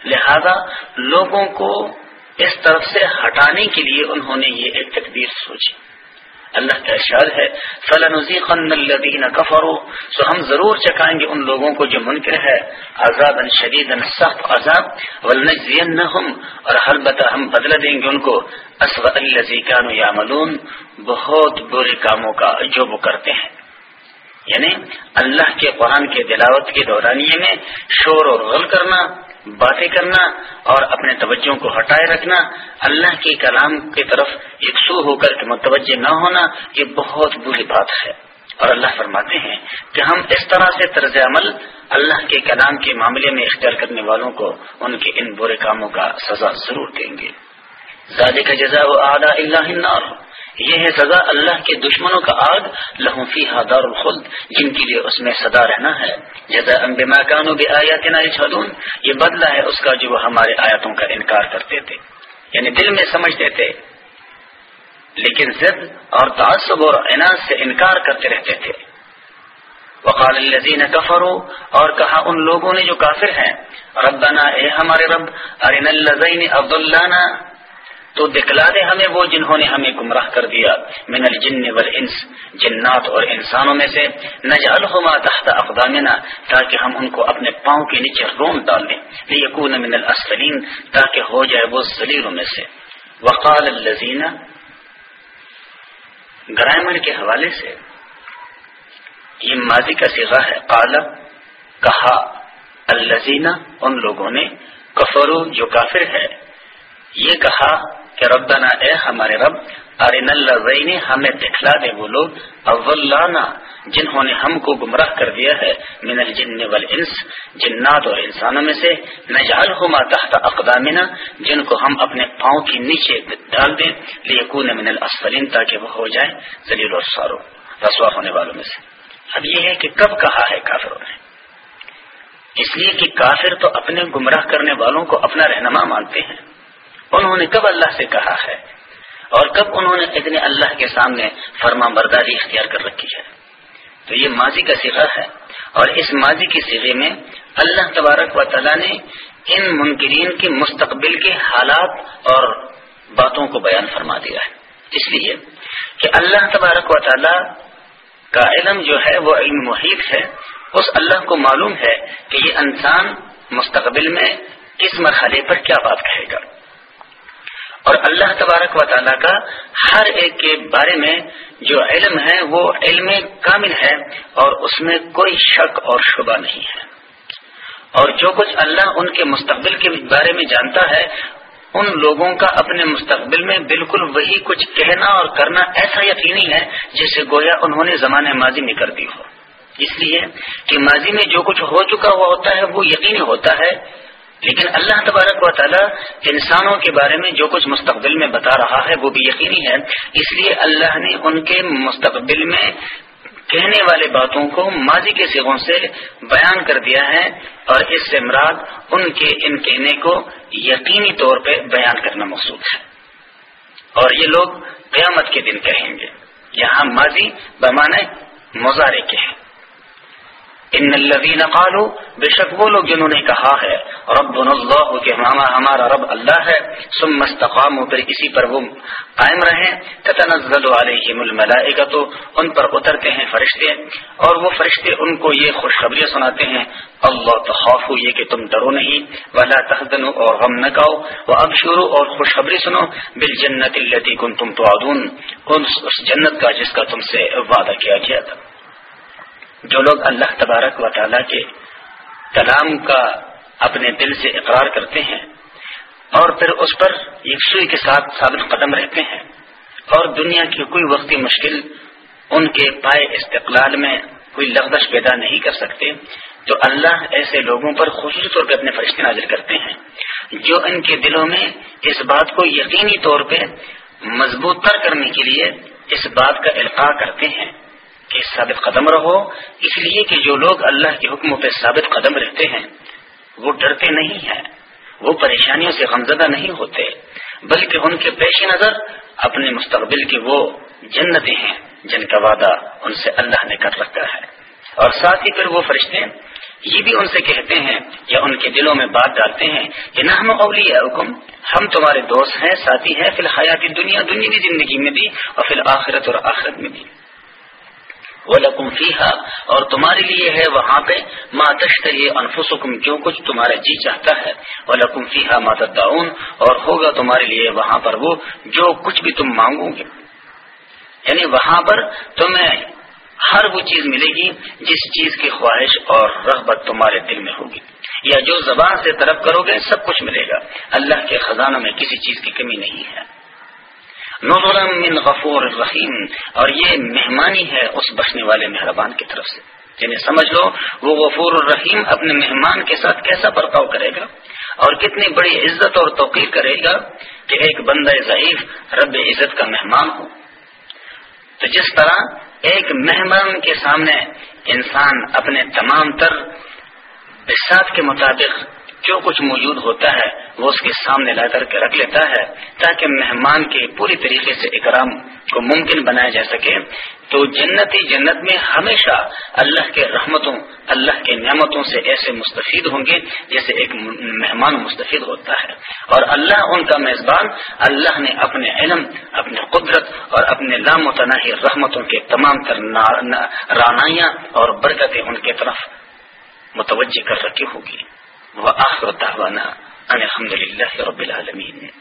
لہذا لوگوں کو اس طرف سے ہٹانے کے لیے انہوں نے یہ ایک تقدیر سوچی۔ اللہ کا ارشاد ہے فلاں کفرو سو ہم ضرور چکائیں گے ان لوگوں کو جو منکر ہے۔ عذاب شدید سخت عذاب۔ ولنجزینہم اور ہر بتا ہم بدلہ دیں گے ان کو۔ اسو الذی کانوا یعملون بہت برے کاموں کا جو وہ کرتے ہیں۔ یعنی اللہ کے قرآن کے دلاوت کے دورانیے میں شور اور غل کرنا۔ باتیں کرنا اور اپنے توجہ کو ہٹائے رکھنا، اللہ کے کلام کی طرف یکسو ہو کر کے متوجہ نہ ہونا، یہ بہت بری بات ہے۔ اور اللہ فرماتے ہیں کہ ہم اس طرح سے طرز عمل اللہ کے کلام کے معاملے میں اختیار کرنے والوں کو ان کے ان برے کاموں کا سزا ضرور دیں گے۔ زادی کا جزا و اعلیٰ اللہ یہ ہے سزا اللہ کے دشمنوں کا آگ لہو فی دار الخلد جن کے لیے اس میں سدا رہنا ہے۔ جیسا امب مکانوں بھی آیات یہ بدلہ ہے اس کا جو وہ ہمارے آیاتوں کا انکار کرتے تھے۔ یعنی دل میں سمجھتے تھے، لیکن ضد اور تعصب اور عناص سے انکار کرتے رہتے تھے۔ وقال الذين كفروا اور کہا ان لوگوں نے جو کافر ہیں، ربنا، اے ہمارے رب، ارنا الذين اضلنا تو دکھلا دے ہمیں وہ جنہوں نے ہمیں گمراہ کر دیا، من الجن والانس، جنات اور انسانوں میں سے۔ نجعلہما تحت اقدامنا، تاکہ ہم ان کو اپنے پاؤں کے نیچے روم ڈال دیں لیکون من الاسفلین، تاکہ ہو جائے وہ ذلیلوں میں سے۔ وقال الذین گرامر کے حوالے سے، یہ ماضی کا سیغا ہے۔ قال، کہا، الذین، ان لوگوں نے، کفرو، جو کافر ہے۔ یہ کہا کہ ربنا اے ہمارے رب ارن اللہ ہمیں دکھلا دے وہ لوگ اولانا جنہوں نے ہم کو گمراہ کر دیا ہے، من الجن والانس، جنات اور انسانوں میں سے نجال ہما تحت اقدامنا، جن کو ہم اپنے پاؤں کی نیچے ڈال دیں، لیکون من الاسفلین، تاکہ وہ ہو جائیں، ذلیل اور سارو، رسوا ہونے والوں میں سے۔ اب یہ ہے کہ کب کہا ہے کافروں نے؟ اس لیے کہ کافر تو اپنے گمراہ کرنے والوں کو اپنا رہنما مانتے ہیں۔ انہوں نے کب اللہ سے کہا ہے اور کب انہوں نے اتنے اللہ کے سامنے فرما برداری اختیار کر رکھی ہے؟ تو یہ ماضی کا سیغہ ہے اور اس ماضی کے سیغے میں اللہ تبارک و تعالیٰ نے ان منکرین کے مستقبل کے حالات اور باتوں کو بیان فرما دیا ہے۔ اس لیے کہ اللہ تبارک و تعالیٰ کا علم جو ہے وہ علم محیط ہے۔ اس اللہ کو معلوم ہے کہ یہ انسان مستقبل میں کس مرحلے پر کیا بات کہے گا۔ اور اللہ تبارک و تعالیٰ کا ہر ایک کے بارے میں جو علم ہے وہ علم کامل ہے اور اس میں کوئی شک اور شبہ نہیں ہے۔ اور جو کچھ اللہ ان کے مستقبل کے بارے میں جانتا ہے، ان لوگوں کا اپنے مستقبل میں بالکل وہی کچھ کہنا اور کرنا ایسا یقینی ہے جسے گویا انہوں نے زمانے ماضی میں کر دی ہو۔ اس لیے کہ ماضی میں جو کچھ ہو چکا ہوا ہوتا ہے وہ یقینی ہوتا ہے۔ لیکن اللہ تبارک و تعالیٰ انسانوں کے بارے میں جو کچھ مستقبل میں بتا رہا ہے وہ بھی یقینی ہے۔ اس لیے اللہ نے ان کے مستقبل میں کہنے والے باتوں کو ماضی کے سگوں سے بیان کر دیا ہے اور اس سے مراد ان کے ان کہنے کو یقینی طور پہ بیان کرنا مقصود ہے۔ اور یہ لوگ قیامت کے دن کہیں گے۔ یہاں ماضی بمانے مظاہرے کے ہیں۔ ان الذين قالوا بے شک وہ لوگ جنہوں نے کہا ہے رب اللہ، کہ ہمارا رب اللہ ہے، ثم استقاموا، پھر اسی پر وہ قائم رہیں، تتنزل علیہم الملائکۃ، ان پر اترتے ہیں فرشتے، اور وہ فرشتے ان کو یہ خوشخبریاں سناتے ہیں، اللہ تخافوا، یہ کہ تم ڈرو نہیں، ولا تحزنوا، اور غم نہ کاؤ، وابشروا، اور خوشخبری سنو، بالجنت التي كنتم توعدون اس جنت کا، جس کا تم سے وعدہ کیا گیا تھا۔ جو لوگ اللہ تبارک و تعالیٰ کے کلام کا اپنے دل سے اقرار کرتے ہیں اور پھر اس پر یکسوئی کے ساتھ ثابت قدم رہتے ہیں اور دنیا کی کوئی وقتی مشکل ان کے پائے استقلال میں کوئی لغدش پیدا نہیں کر سکتے تو اللہ ایسے لوگوں پر خصوصی طور پہ اپنے فرشتے نازل کرتے ہیں جو ان کے دلوں میں اس بات کو یقینی طور پہ مضبوط تر کرنے کے لیے اس بات کا القاع کرتے ہیں۔ کہ ثابت قدم رہو، اس لیے کہ جو لوگ اللہ کے حکموں پہ ثابت قدم رہتے ہیں، وہ ڈرتے نہیں ہیں، وہ پریشانیوں سے غمزدہ نہیں ہوتے، بلکہ ان کے پیش نظر اپنے مستقبل کی وہ جنتیں ہیں، جن کا وعدہ ان سے اللہ نے کر رکھا ہے۔ اور ساتھ ہی پھر وہ فرشتے یہ بھی ان سے کہتے ہیں یا ان کے دلوں میں بات ڈالتے ہیں کہ نہ ہم اولیاء حکم ہم تمہارے دوست ہیں، ساتھی ہیں، فی الحیاتی دنیا دنیا زندگی میں بھی، اور فی الآخرت اور آخرت میں بھی۔ وہ فیحا اور تمہارے لیے ہے وہاں پہ ماں تشتری انفسکم، جو کچھ تمہارا جی چاہتا ہے۔ وہ لکم فیحا ماتداؤن اور ہوگا تمہارے لیے وہاں پر وہ جو کچھ بھی تم مانگو گے۔ یعنی وہاں پر تمہیں ہر وہ چیز ملے گی جس چیز کی خواہش اور رغبت تمہارے دل میں ہوگی۔ یا جو زبان سے طلب کرو گے، سب کچھ ملے گا۔ اللہ کے خزانوں میں کسی چیز کی کمی نہیں ہے۔ من غفور الرحیم۔ اور یہ مہمانی ہے اس بچنے والے مہربان کی طرف سے۔ یعنی سمجھ لو، وہ غفور الرحیم اپنے مہمان کے ساتھ کیسا برتاؤ کرے گا؟ اور کتنی بڑی عزت اور توقیر کرے گا کہ ایک بندہ ضعیف رب عزت کا مہمان ہو۔ تو جس طرح ایک مہمان کے سامنے انسان اپنے تمام تر بسات کے مطابق جو کچھ موجود ہوتا ہے، وہ اس کے سامنے لا کر کے رکھ لیتا ہے تاکہ مہمان کے پوری طریقے سے اکرام کو ممکن بنایا جا سکے۔ تو جنتی جنت میں ہمیشہ اللہ کے رحمتوں، اللہ کے نعمتوں سے ایسے مستفید ہوں گے جیسے ایک مہمان مستفید ہوتا ہے۔ اور اللہ ان کا میزبان، اللہ نے اپنے علم اپنے قدرت اور اپنے لام و تناہی رحمتوں کے تمام تر رانائیاں اور برکتیں ان کے طرف متوجہ کر رکھی ہوگی۔ وآخر دعوانا أن الحمد لله رب العالمين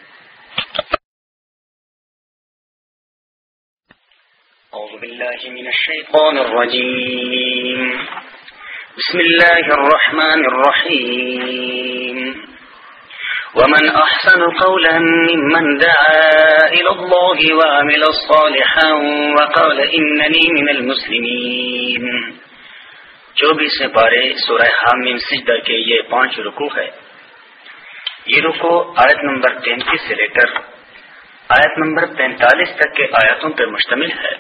أعوذ بالله من الشيطان الرجيم بسم الله الرحمن الرحيم ومن أحسن قولا ممن دعا إلى الله وعمل صالحا وقال إنني من المسلمين
چوبیسویں پارے سورہ حامیم سجدہ کے یہ پانچ رکو ہے۔ یہ رکو آیت نمبر تینتیس سے لے کر آیت نمبر پینتالیس تک کے آیاتوں پر مشتمل ہے۔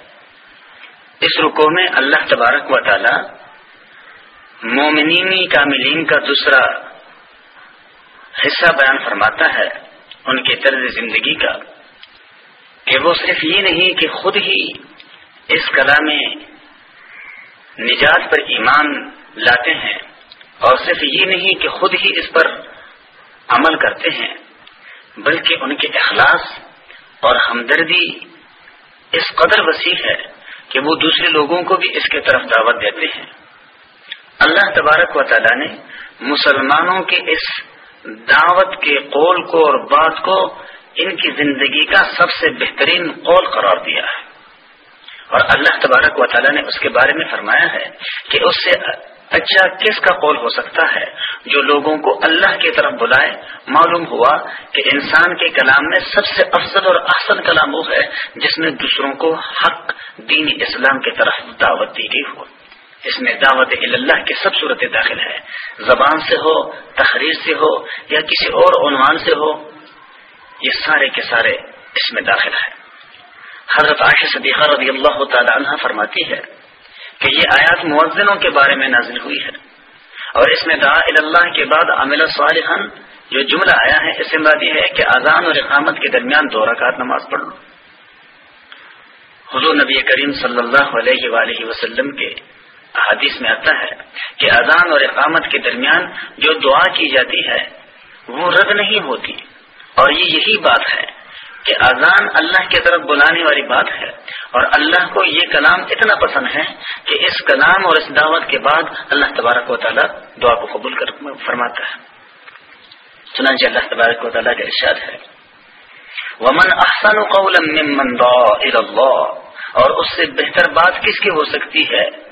اس رکو میں اللہ تبارک و تعالی مومنینی کاملین کا دوسرا حصہ بیان فرماتا ہے ان کے طرز زندگی کا۔ کہ وہ صرف یہ نہیں کہ خود ہی اس کلام نجات پر ایمان لاتے ہیں اور صرف یہ نہیں کہ خود ہی اس پر عمل کرتے ہیں، بلکہ ان کے اخلاص اور ہمدردی اس قدر وسیع ہے کہ وہ دوسرے لوگوں کو بھی اس کے طرف دعوت دیتے ہیں۔ اللہ تبارک و تعالی نے مسلمانوں کے اس دعوت کے قول کو اور بات کو ان کی زندگی کا سب سے بہترین قول قرار دیا ہے۔ اور اللہ تبارک و تعالیٰ نے اس کے بارے میں فرمایا ہے کہ اس سے اچھا کس کا قول ہو سکتا ہے جو لوگوں کو اللہ کی طرف بلائے؟ معلوم ہوا کہ انسان کے کلام میں سب سے افضل اور احسن کلام وہ ہے جس میں دوسروں کو حق دین اسلام کی طرف دعوت دی گئی ہو۔ اس میں دعوت اللہ کی سب صورتیں داخل ہے۔ زبان سے ہو، تحریر سے ہو یا کسی اور عنوان سے ہو، یہ سارے کے سارے اس میں داخل ہے۔ حضرت عائشہ صدیقہ رضی اللہ تعالی عنہ فرماتی ہے کہ یہ آیات مؤذنوں کے بارے میں نازل ہوئی ہے اور اس میں دعا اللہ کے بعد عامل صالحان جو جملہ آیا ہے، اس سے مراد یہ ہے کہ اذان اور اقامت کے درمیان دو رکعت نماز پڑھ لو۔ حضور نبی کریم صلی اللہ علیہ وآلہ وسلم کے حدیث میں آتا ہے کہ اذان اور اقامت کے درمیان جو دعا کی جاتی ہے، وہ رد نہیں ہوتی۔ اور یہ یہی بات ہے کہ اذان اللہ کی طرف بلانے والی بات ہے اور اللہ کو یہ کلام اتنا پسند ہے کہ اس کلام اور اس دعوت کے بعد اللہ تبارک و تعالیٰ دعا کو قبول کر فرماتا ہے۔ چنانچہ اللہ تبارک و تعالیٰ کا ارشاد ہے۔ ومن احسن قولا ممن دعا اللہ اور اس سے بہتر بات کس کی ہو سکتی ہے؟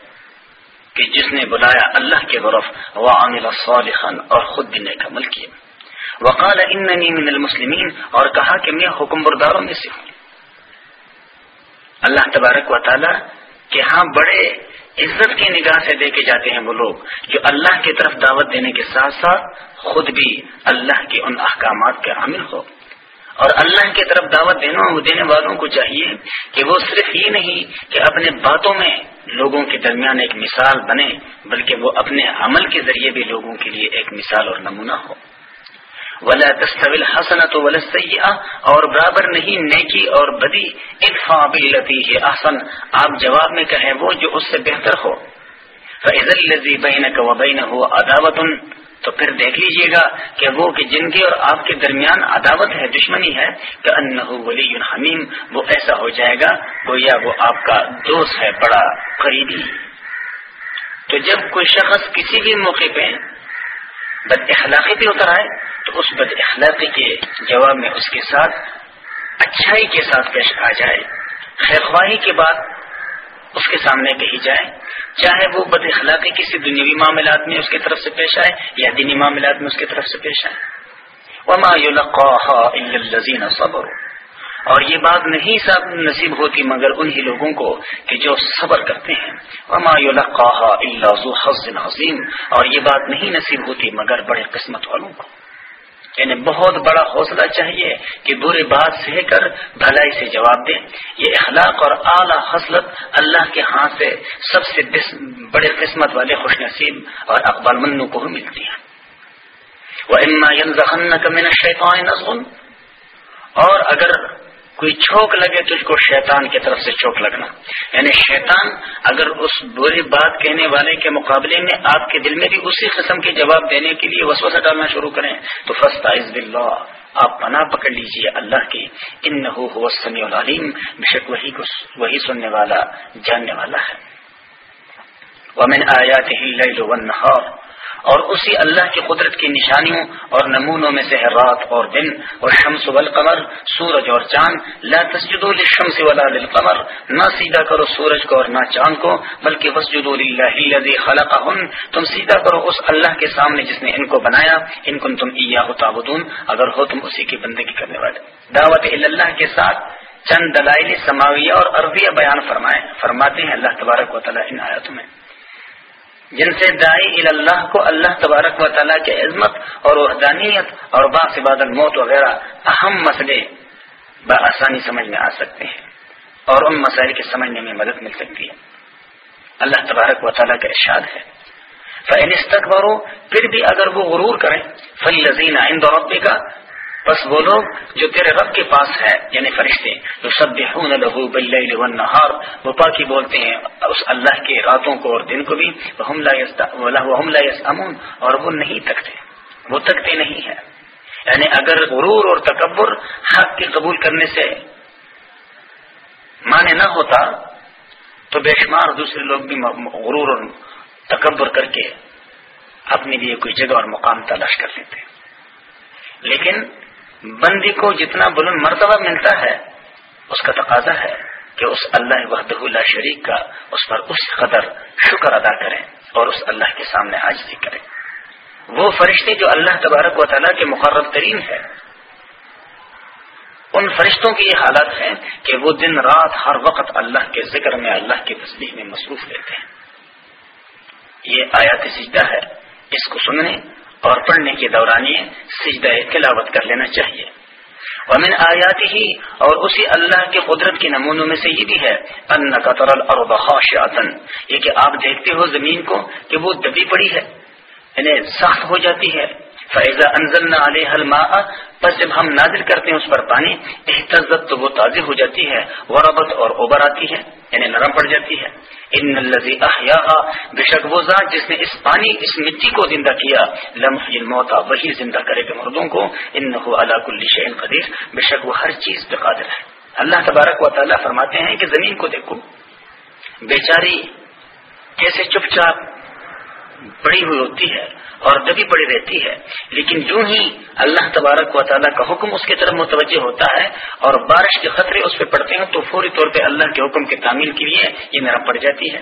کہ جس نے بلایا اللہ کے طرف وعمل صالحا اور خود بھی نیک عمل کیا وقال اننی من المسلمین اور کہا کہ میں حکم برداروں میں سے ہوں۔ اللہ تبارک و تعالی کہ ہاں بڑے عزت کی نگاہ سے دیکھے جاتے ہیں وہ لوگ، جو اللہ کی طرف دعوت دینے کے ساتھ ساتھ خود بھی اللہ کے ان احکامات کے عامل ہو۔ اور اللہ کی طرف دعوت دینے والوں کو چاہیے کہ وہ صرف یہ نہیں کہ اپنے باتوں میں لوگوں کے درمیان ایک مثال بنے، بلکہ وہ اپنے عمل کے ذریعے بھی لوگوں کے لیے ایک مثال اور نمونہ ہو۔ ولا تستوی الحسنۃ ولا اور برابر نہیں، نیکی اور بدی، ادفع بالتی ہے احسن آپ جواب میں کہیں وہ جو اس سے بہتر ہو۔ فاذا الذي بينك وبينه عداوه تو پھر دیکھ لیجیے گا کہ وہ کہ جن کے اور آپ کے درمیان عداوت ہے، دشمنی ہے کہ انه ولی حمیم وہ ایسا ہو جائے گا گویا وہ آپ کا دوست ہے، بڑا قریبی۔ تو جب کوئی شخص کسی بھی موقع پہ بد اخلاقی پہ اتر آئے، تو اس بد اخلاقی کے جواب میں اس کے ساتھ اچھائی کے ساتھ پیش آ جائے۔ خیرخواہی کے بعد اس کے سامنے کہی جائے، چاہے وہ بد اخلاقی کسی دنیوی معاملات میں اس کی طرف سے پیش آئے یا دینی معاملات میں اس کی طرف سے پیش آئے۔ وما الذين صبروا۔ اور یہ بات نہیں سب نصیب ہوتی مگر انہی لوگوں کو کہ جو صبر کرتے ہیں۔ وما الا ذو حظ عظیم اور یہ بات نہیں نصیب ہوتی مگر بڑے قسمت والوں کو۔ یعنی بہت بڑا حوصلہ چاہیے کہ برے بات سہ کر بھلائی سے جواب دیں۔ یہ اخلاق اور اعلی حسلت اللہ کے ہاتھ سے سب سے بڑے قسمت والے خوش نصیب اور اقبال منو کو ملتی ہیں۔ وہ اما من الشیطان نظم اور اگر کوئی چھوک لگے تو اس کو شیطان کی طرف سے چوک لگنا۔ یعنی شیطان اگر اس بری بات کہنے والے کے مقابلے میں آپ کے دل میں بھی اسی قسم کے جواب دینے کے لیے وسوسہ ڈالنا شروع کریں، تو فستا بلّہ آپ پناہ پکڑ لیجیے اللہ کی۔ ان نہ سمی العلیم، بے شک وہی کو وہی سننے والا، جاننے والا ہے۔ ومن آیات ہی اور اسی اللہ کی قدرت کی نشانیوں اور نمونوں میں سے رات اور دن، اور شمس والقمر، سورج اور چاند۔ لا تسجدوا للشمس ولا للقمر۔ نہ سیدھا کرو سورج کو اور نہ چاند کو، بلکہ وسجدوا للہ الذي خلقهن تم سیدھا کرو اس اللہ کے سامنے جس نے ان کو بنایا۔ ان کو تم ایاہ تعبدون۔ اگر ہو تم اسی کی بندگی کرنے والے۔ دعوت اللہ کے ساتھ چند دلائل سماویہ اور عربیہ بیان فرمائے، فرماتے ہیں اللہ تبارک و تعالی ان آیاتوں میں۔ جن سے دائی اللہ کو اللہ تبارک و تعالیٰ کی عظمت اور وحدانیت اور باقباد الموت وغیرہ اہم مسئلے بآسانی سمجھ میں آ سکتے ہیں اور ان مسائل کے سمجھنے میں مدد مل سکتی ہے۔ اللہ تبارک و تعالیٰ کا ارشاد ہے۔ فہنستک پھر بھی اگر وہ غرور کریں فلی لذین آئند کا بس وہ لوگ جو تیرے رب کے پاس ہے یعنی فرشتے جو سب لہو بلحار وہ پاکی بولتے ہیں اس اللہ کے راتوں کو اور دن کو بھی امون اور وہ نہیں تکتے، وہ تکتے نہیں ہیں۔ یعنی اگر غرور اور تکبر حق کے قبول کرنے سے مانے نہ ہوتا، تو بے شمار دوسرے لوگ بھی غرور اور تکبر کر کے اپنے لیے کوئی جگہ اور مقام تلاش کر لیتے۔ لیکن بندی کو جتنا بلند مرتبہ ملتا ہے، اس کا تقاضا ہے کہ اس اللہ وحدہ اللہ شریک کا اس پر اس قدر شکر ادا کریں اور اس اللہ کے سامنے حاضری کریں وہ فرشتے جو اللہ تبارک و تعالیٰ کے مقرر ترین ہے ان فرشتوں کی یہ حالت ہے کہ وہ دن رات ہر وقت اللہ کے ذکر میں، اللہ کی تصدیق میں مصروف لیتے ہیں۔ یہ آیات سجدہ ہے۔ اس کو سننے اور پڑھنے کے دوران سجدہ تلاوت کر لینا چاہیے۔ ومن آیات ہی اور اسی اللہ کے قدرت کے نمونوں میں سے یہ بھی ہے ان کا ترل اور بخوش یہ کہ آپ دیکھتے ہو زمین کو کہ وہ دبی پڑی ہے انہیں سخت ہو جاتی ہے۔ فیضا انزل نہ علیہ الماء، پس جب ہم نازل کرتے ہیں اس پر پانی، احتزت تو وہ تازی ہو جاتی ہے وربت اور اوبر آتی ہے۔ یعنی نرم پڑ جاتی ہے۔ ان الزی احیا بے شک وہ ذات جس نے اس پانی، اس مٹی کو زندہ کیا لمح موتا وہی زندہ کرے گا مردوں کو۔ ان اللہ کل شعین قدیر، بے شک وہ ہر چیز پہ قادر ہے۔ اللہ تبارک و تعالیٰ فرماتے ہیں کہ زمین کو دیکھو۔ بیچاری کیسے چپ چاپ بڑی ہوئی ہوتی ہے۔ اور دبی پڑی رہتی ہے۔ لیکن جو ہی اللہ تبارک و تعالیٰ کا حکم اس کی طرف متوجہ ہوتا ہے اور بارش کے خطرے اس پہ پڑتے ہیں، تو فوری طور پہ اللہ کے حکم کی تعمیل کے لیے یہ نرم پڑ جاتی ہے۔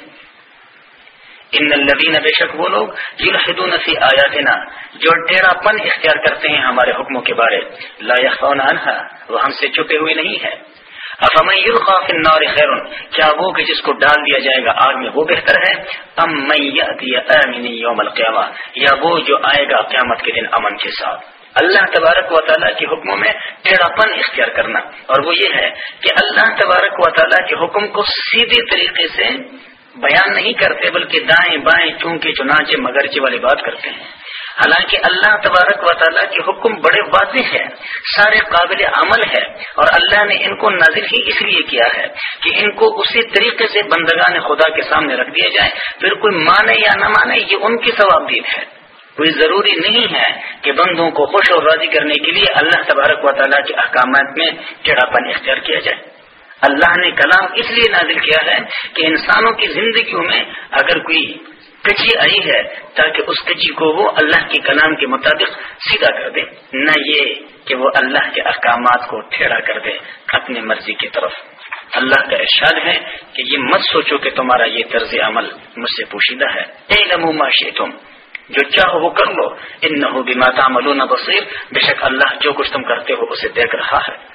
ان الدین بے شک وہ لوگ یلحدون فی آیاتنا، جو ٹیڑھا پن اختیار کرتے ہیں ہمارے حکموں کے بارے۔ لا یخفون وہ ہم سے چھپے ہوئے نہیں ہے افمن یلقا فی النار خیر کیا وہ کہ جس کو ڈال دیا جائے گا آگ میں وہ بہتر ہے؟ ام من یاتی امن یوم القیامہ، یا وہ جو آئے گا قیامت کے دن امن کے ساتھ۔ اللہ تبارک و تعالیٰ کے حکموں میں ٹیڑھا پن اختیار کرنا۔ اور وہ یہ ہے کہ اللہ تبارک و تعالیٰ کے حکم کو سیدھے طریقے سے بیان نہیں کرتے، بلکہ دائیں بائیں چونکہ چنانچہ مگرچے والی بات کرتے ہیں۔ حالانکہ اللہ تبارک و تعالیٰ کے حکم بڑے واضح ہیں، سارے قابل عمل ہے اور اللہ نے ان کو نازل ہی اس لیے کیا ہے کہ ان کو اسی طریقے سے بندگان خدا کے سامنے رکھ دیا جائے پھر کوئی مانے یا نہ مانے، یہ ان کی ثواب ہے۔ کوئی ضروری نہیں ہے کہ بندوں کو خوش اور راضی کرنے کے لیے اللہ تبارک و تعالیٰ کے احکامات میں پن اختیار کیا جائے۔ اللہ نے کلام اس لیے نازل کیا ہے کہ انسانوں کی زندگیوں میں اگر کوئی کچی آئی ہے تاکہ اس کچی کو وہ اللہ کے کلام کے مطابق سیدھا کر دے، نہ یہ کہ وہ اللہ کے احکامات کو ٹھیڑا کر دے اپنی مرضی کی طرف۔ اللہ کا ارشاد ہے کہ یہ مت سوچو کہ تمہارا یہ طرز عمل مجھ سے پوشیدہ ہے۔ اے نمو تم جو چاہو وہ کر لو۔ ان نہ بھی ماتا ملو بصیر، بے شک اللہ جو کچھ تم کرتے ہو اسے دیکھ رہا ہے۔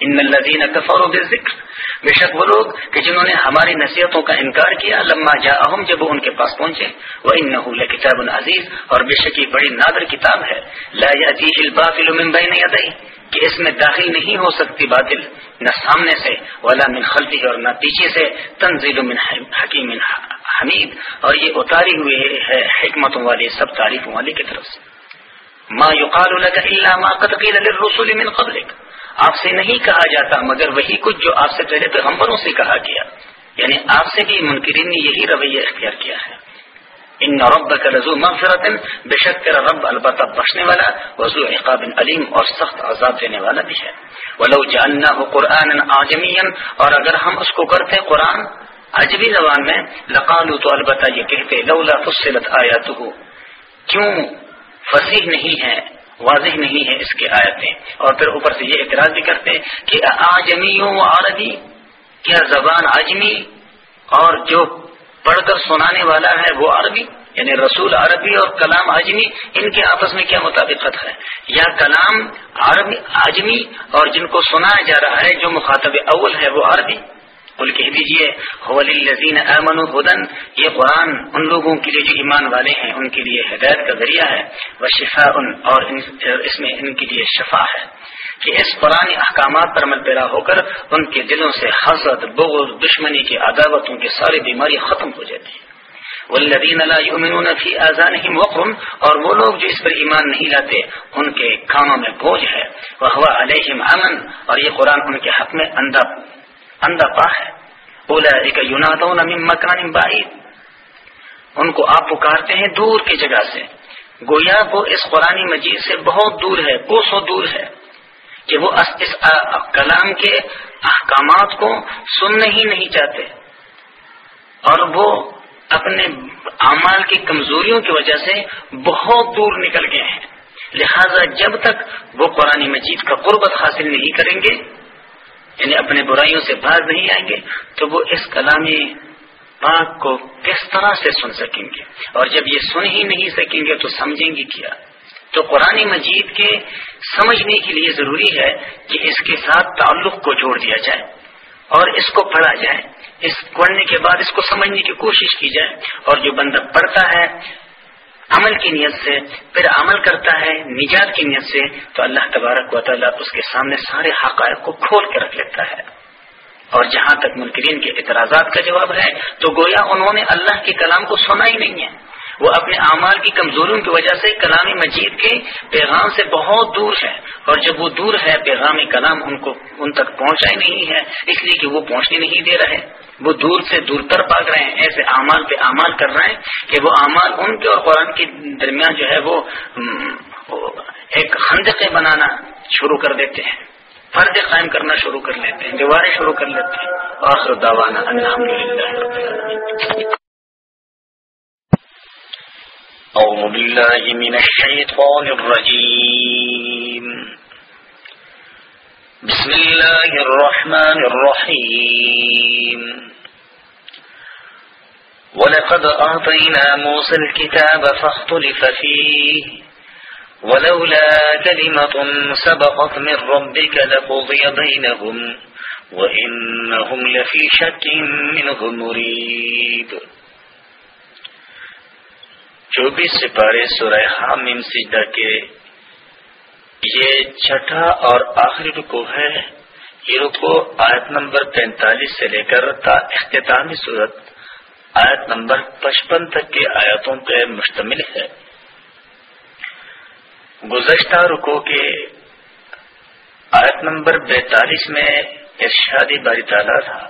ان الذين كفروا بالذكر بے شک وہ لوگ کہ جنہوں نے ہماری نصیحتوں کا انکار کیا، لما جاءهم جب وہ ان کے پاس پہنچے وانه لكتاب عزیز اور بے شک یہ بڑی نادر کتاب ہے، لا الباطل من بين يديه، کہ اس میں داخل نہیں ہو سکتی باطل، نہ سامنے سے، ولا من خلفه، اور نہ پیچھے سے تنزيل من حکیم حمید اور یہ اتاری ہوئے ہے حکمتوں والی، سب تعریفوں والی کی طرف سے۔ ما يقال لك الا ما قد قيل للرسل من قبلك۔ آپ سے نہیں کہا جاتا، مگر وہی کچھ جو آپ سے پہلے پیغمبروں سے کہا گیا۔ یعنی آپ سے بھی منکرین نے یہی رویہ اختیار کیا ہے۔ ان رب کا رضو مغفرت بے شک تیرا رب البتہ بخشنے والا وضو عقاب علیم اور سخت عذاب دینے والا بھی ہے۔ ولو جاننا ہو قرآن آجمی اور اگر ہم اس کو کرتے قرآن اجبی زبان میں لقالو تو البتہ یہ کہتے، لولا فصلت آیا تو کیوں فصیح نہیں ہے؟ واضح نہیں ہے اس کی آیتیں۔ اور پھر اوپر سے یہ اعتراض بھی کرتے کہ آجمی عربی، کیا زبان آجمی اور جو پڑھ کر سنانے والا ہے وہ عربی؟ یعنی رسول عربی اور کلام آجمی ان کے آپس میں کیا مطابقت ہے؟ یا کلام عربی آجمی اور جن کو سنایا جا رہا ہے، جو مخاطب اول ہے وہ عربی؟ کل کہہ دیجیے لذین امن ہدن یہ قرآن ان لوگوں کے لیے جو ایمان والے ہیں، ان کے لیے ہدایت کا ذریعہ ہے وہ شفا ان اور اس میں ان کے لیے شفا ہے. کہ اس قرآن احکامات پر عمل پیرا ہو کر ان کے دلوں سے حضرت بغض، دشمنی کی عداوتوں کی ساری بیماری ختم ہو جاتی ہیں والذین لا یؤمنون فی آذانہم وقر، اور وہ لوگ جو اس پر ایمان نہیں لاتے، ان کے کانوں میں بوجھ ہے۔ وہ علیہم امن اور یہ قرآن ان کے حق میں اندھا اندھا پا ہے۔ اولا ایک یونادون من مکان بعید۔ ان کو آپ پکارتے ہیں دور کی جگہ سے۔ گویا وہ اس قرآن مجید سے بہت دور ہے کوسوں دور ہے کہ وہ اس کلام کے احکامات کو سننا ہی نہیں چاہتے۔ اور وہ اپنے اعمال کی کمزوریوں کی وجہ سے بہت دور نکل گئے ہیں۔ لہذا جب تک وہ قرآن مجید کا قربت حاصل نہیں کریں گے یعنی اپنے برائیوں سے باز نہیں آئیں گے، تو وہ اس کلامی پاک کو کس طرح سے سن سکیں گے؟ اور جب یہ سن ہی نہیں سکیں گے تو سمجھیں گے کیا؟ تو قرآن مجید کے سمجھنے کے لیے ضروری ہے کہ اس کے ساتھ تعلق کو جوڑ دیا جائے اور اس کو پڑھا جائے۔ اس پڑھنے کے بعد اس کو سمجھنے کی کوشش کی جائے۔ اور جو بندہ پڑھتا ہے عمل کی نیت سے، پھر عمل کرتا ہے نجات کی نیت سے، تو اللہ تبارک و تعالیٰ اس کے سامنے سارے حقائق کو کھول کے رکھ لیتا ہے۔ اور جہاں تک منکرین کے اعتراضات کا جواب ہے، تو گویا انہوں نے اللہ کے کلام کو سنا ہی نہیں ہے۔ وہ اپنے اعمال کی کمزوریوں کی وجہ سے کلامی مجید کے پیغام سے بہت دور ہے۔ اور جب وہ دور ہے، پیغام کلام ان کو ان تک پہنچا ہی نہیں ہے، اس لیے کہ وہ پہنچنے نہیں دے رہے۔ وہ دور سے دور تر بھاگ رہے ہیں، ایسے اعمال پہ اعمال کر رہے ہیں کہ وہ اعمال ان کے اور قرآن کے درمیان جو ہے وہ ایک خندقیں بنانا شروع کر دیتے ہیں۔ فرد قائم کرنا شروع کر لیتے ہیں، دیواریں شروع کر لیتے ہیں۔ آخر دعوانا الحمد للہ
أعوذ بالله من الشيطان الرجيم بسم الله الرحمن الرحيم. ولقد أعطينا موسى الكتاب فاختلف فيه. ولولا كلمة سبقت من ربك لقضي بينهم وإنهم لفي شك منه مريد چوبیس سپارے سورہ حامیم سجدہ کے یہ چھٹا اور آخری رکو ہے۔ یہ رکو آیت نمبر پینتالیس سے لے کر تا اختتامی صورت آیت نمبر پچپن تک کے آیتوں پہ مشتمل ہے۔ گزشتہ رکو کے آیت نمبر بینتالیس میں ارشادی باری تعالیٰ تھا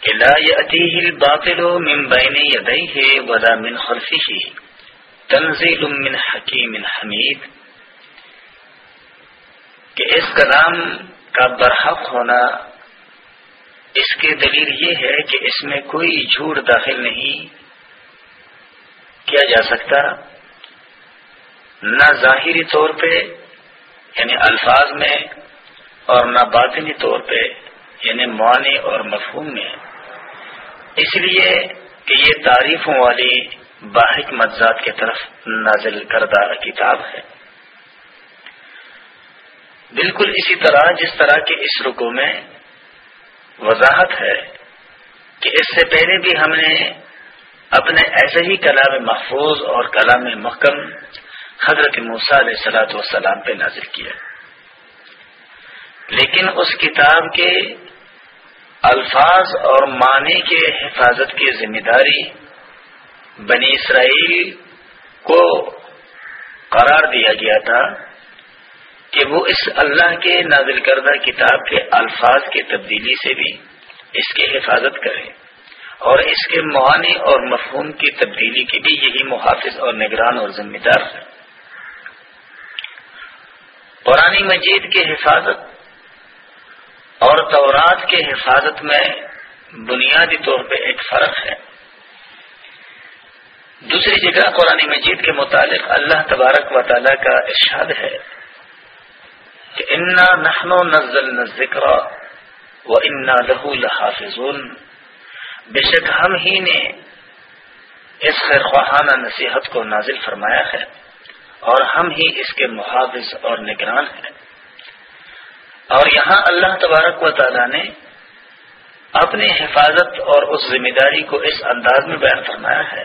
کہ لا يأتيه الباطل من بين يديه ولا من خلفه تنزيل من حكيم حمید۔ کہ اس کلام کا برحق ہونا اس کے دلیل یہ ہے کہ اس میں کوئی جھوٹ داخل نہیں کیا جا سکتا، نہ ظاہری طور پہ یعنی الفاظ میں، اور نہ باطنی طور پہ یعنی معنی اور مفہوم میں۔ اس لیے کہ یہ تعریفوں والی باحق مذات کی طرف نازل کردہ کتاب ہے۔ بالکل اسی طرح جس طرح کے اس رکو میں وضاحت ہے کہ اس سے پہلے بھی ہم نے اپنے ایسے ہی کلام محفوظ اور کلام محکم حضرت علیہ سلاۃ وسلام پہ نازل کیا لیکن اس کتاب کے الفاظ اور معنی کے حفاظت کی ذمہ داری بنی اسرائیل کو قرار دیا گیا تھا۔ کہ وہ اس اللہ کے نازل کردہ کتاب کے الفاظ کی تبدیلی سے بھی اس کی حفاظت کریں اور اس کے معنی اور مفہوم کی تبدیلی کی بھی یہی محافظ اور نگران اور ذمہ دار ہے قرآن مجید کی حفاظت اور تورات کے حفاظت میں بنیادی طور پہ ایک فرق ہے۔ دوسری جگہ قرآن مجید کے متعلق اللہ تبارک و تعالی کا ارشاد ہے۔ کہ انا نخن و نزل ذکر و انا لہو لحافظ بے شک ہم ہی نے اس خیر خواہانہ نصیحت کو نازل فرمایا ہے اور ہم ہی اس کے محافظ اور نگران ہیں۔ اور یہاں اللہ تبارک و تعالی نے اپنی حفاظت اور اس ذمہ داری کو اس انداز میں بیان فرمایا ہے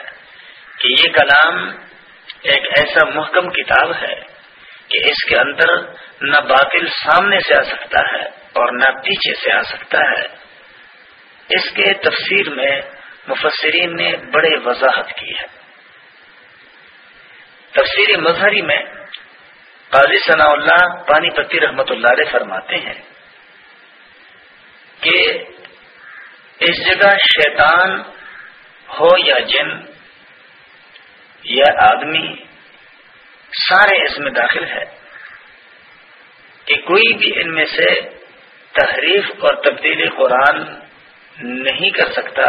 کہ یہ کلام ایک ایسا محکم کتاب ہے کہ اس کے اندر نہ باطل سامنے سے آ سکتا ہے اور نہ پیچھے سے آ سکتا ہے۔ اس کے تفسیر میں مفسرین نے بڑے وضاحت کی ہے۔ تفسیر مظہری میں قاضی ثناء اللہ پانی پتی رحمت اللہ علیہ فرماتے ہیں کہ اس جگہ شیطان ہو یا جن یا آدمی سارے اس میں داخل ہے کہ کوئی بھی ان میں سے تحریف اور تبدیلی قرآن نہیں کر سکتا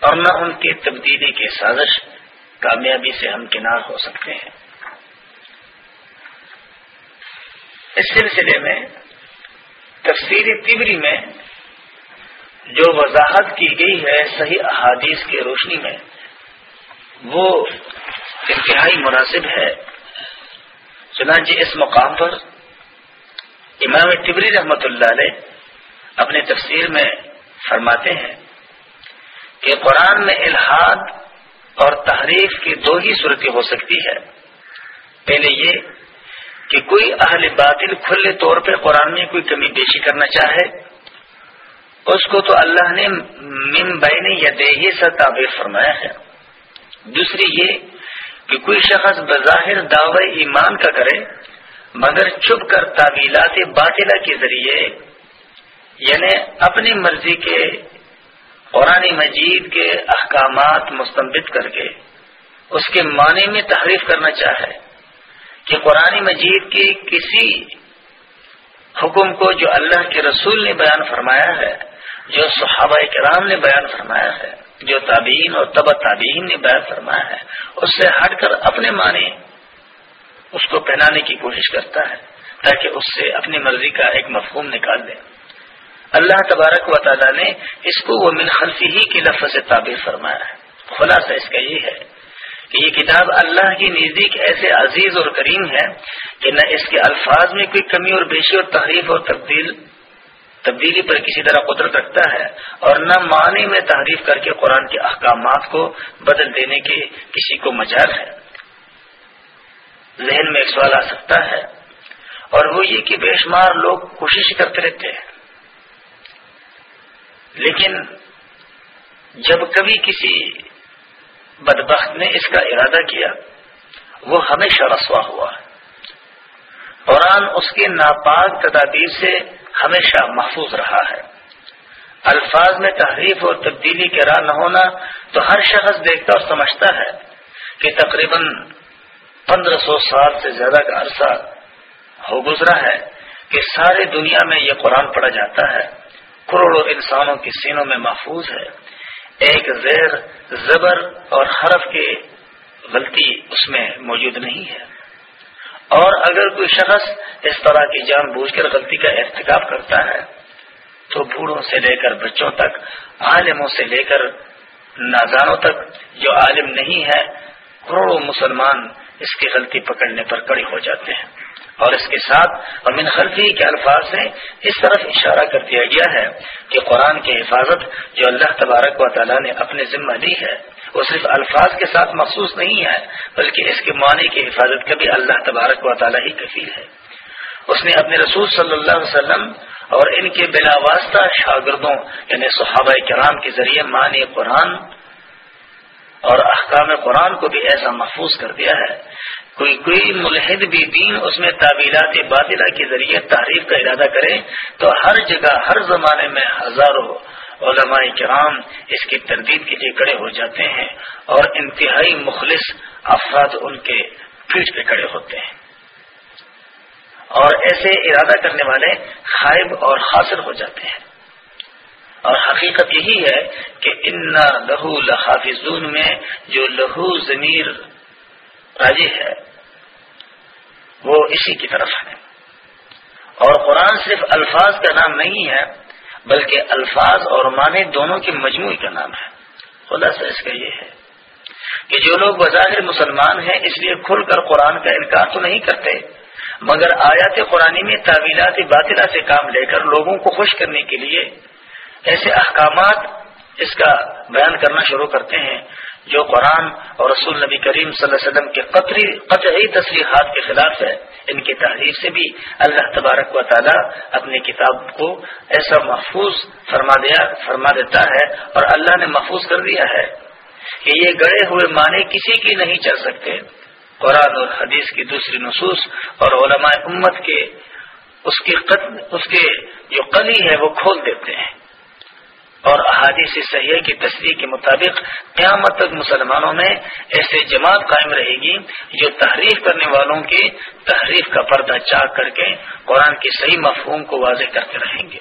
اور نہ ان کی تبدیلی کی سازش کامیابی سے ہم کنار ہو سکتے ہیں۔ اس سلسلے میں تفصیلی تبری میں جو وضاحت کی گئی ہے صحیح احادیث کی روشنی میں وہ انتہائی مناسب ہے۔ چنانچہ اس مقام پر امام تبری رحمت اللہ علیہ اپنے تفسیر میں فرماتے ہیں کہ قرآن میں الحاد اور تحریف کی دو ہی صورتیں ہو سکتی ہے پہلے یہ کہ کوئی اہل باطل کھلے طور پہ قرآن میں کوئی کمی بیشی کرنا چاہے، اس کو تو اللہ نے من بین یا دیہی سے تعبیر فرمایا ہے۔ دوسری یہ کہ کوئی شخص بظاہر دعوی ایمان کا کرے، مگر چھپ کر تعویلات باطلہ کے ذریعے یعنی اپنی مرضی کے قرآن مجید کے احکامات مستمد کر کے اس کے معنی میں تحریف کرنا چاہے کہ قرآن مجید کی کسی حکم کو جو اللہ کے رسول نے بیان فرمایا ہے، جو صحابہ کرام نے بیان فرمایا ہے۔ جو تابعین اور تب تابعین نے بیان فرمایا ہے، اس سے ہٹ کر اپنے معنی اس کو پہنانے کی کوشش کرتا ہے، تاکہ اس سے اپنی مرضی کا ایک مفہوم نکال دے اللہ تبارک و تعالیٰ نے اس کو وہ من خلفی ہی کی لفظ سے تعبیر فرمایا ہے۔ خلاصہ اس کا یہ ہے کہ یہ کتاب اللہ کی نزدیک ایسے عزیز اور کریم ہے کہ نہ اس کے الفاظ میں کوئی کمی اور بیشی اور تحریف اور تبدیل تبدیلی پر کسی طرح قدرت رکھتا ہے اور نہ معنی میں تحریف کر کے قرآن کے احکامات کو بدل دینے کے کسی کو مجال ہے۔ ذہن میں ایک سوال آ سکتا ہے اور وہ یہ کہ بے شمار لوگ کوشش کرتے رہتے ہیں۔ لیکن جب کبھی کسی بدبخت نے اس کا ارادہ کیا، وہ ہمیشہ رسوا ہوا۔ قرآن اس کے ناپاک تدابیر سے ہمیشہ محفوظ رہا ہے۔ الفاظ میں تحریف اور تبدیلی کے راہ نہ ہونا تو ہر شخص دیکھتا اور سمجھتا ہے کہ تقریباً پندرہ سو سال سے زیادہ کا عرصہ ہو گزرا ہے کہ سارے دنیا میں یہ قرآن پڑھا جاتا ہے۔ کروڑوں انسانوں کی سینوں میں محفوظ ہے۔ ایک زیر زبر اور حرف کی غلطی اس میں موجود نہیں ہے۔ اور اگر کوئی شخص اس طرح کی جان بوجھ کر غلطی کا ارتکاب کرتا ہے، تو بوڑھوں سے لے کر بچوں تک، عالموں سے لے کر نازانوں تک، جو عالم نہیں ہے، کروڑوں مسلمان اس کی غلطی پکڑنے پر کڑی ہو جاتے ہیں۔ اور اس کے ساتھ امین خلفی کے الفاظ سے اس طرف اشارہ کر دیا گیا ہے کہ قرآن کی حفاظت جو اللہ تبارک و تعالیٰ نے اپنے ذمہ لی ہے وہ صرف الفاظ کے ساتھ مخصوص نہیں ہے، بلکہ اس کے معنی کی حفاظت کا بھی اللہ تبارک و تعالیٰ ہی کفیل ہے۔ اس نے اپنے رسول صلی اللہ علیہ وسلم اور ان کے بلا واسطہ شاگردوں یعنی صحابہ کرام کے ذریعے معنی قرآن اور احکام قرآن کو بھی ایسا محفوظ کر دیا ہے۔ کوئی کوئی ملحد بھی دین اس میں تعبیرات باطلہ کے ذریعے تعریف کا ارادہ کرے، تو ہر جگہ، ہر زمانے میں ہزاروں علماء کرام اس کی تردید کے لیے کڑے ہو جاتے ہیں اور انتہائی مخلص افراد ان کے پیٹ پہ کڑے ہوتے ہیں۔ اور ایسے ارادہ کرنے والے خائب اور حاصل ہو جاتے ہیں۔ اور حقیقت یہی ہے کہ ان لہو لحافظون میں جو لہو ضمیر راجی ہے، وہ اسی کی طرف ہے۔ اور قرآن صرف الفاظ کا نام نہیں ہے بلکہ الفاظ اور معنی دونوں کی مجموعی کا نام ہے۔ خلاصہ اس کا یہ ہے کہ جو لوگ بظاہر مسلمان ہیں، اس لیے کھل کر قرآن کا انکار تو نہیں کرتے، مگر آیات قرآن میں تعویلات باطلہ سے کام لے کر لوگوں کو خوش کرنے کے لیے ایسے احکامات اس کا بیان کرنا شروع کرتے ہیں جو قرآن اور رسول نبی کریم صلی اللہ علیہ وسلم کے قطری قطعی تصریحات کے خلاف ہے، ان کی تحریر سے بھی اللہ تبارک و تعالی اپنی کتاب کو ایسا محفوظ فرما دیا فرما دیتا ہے اور اللہ نے محفوظ کر دیا ہے کہ یہ گڑے ہوئے معنی کسی کی نہیں چل سکتے۔ قرآن اور حدیث کی دوسری نصوص اور علماء امت کے اس کی اس کے جو قلی ہے وہ کھول دیتے ہیں۔ اور احادیث صحیح کی تصویر کے مطابق قیامت تک مسلمانوں میں ایسے جماعت قائم رہے گی جو تحریف کرنے والوں کی تحریف کا پردہ چاک کر کے قرآن کے صحیح مفہوم کو واضح کرتے رہیں گے۔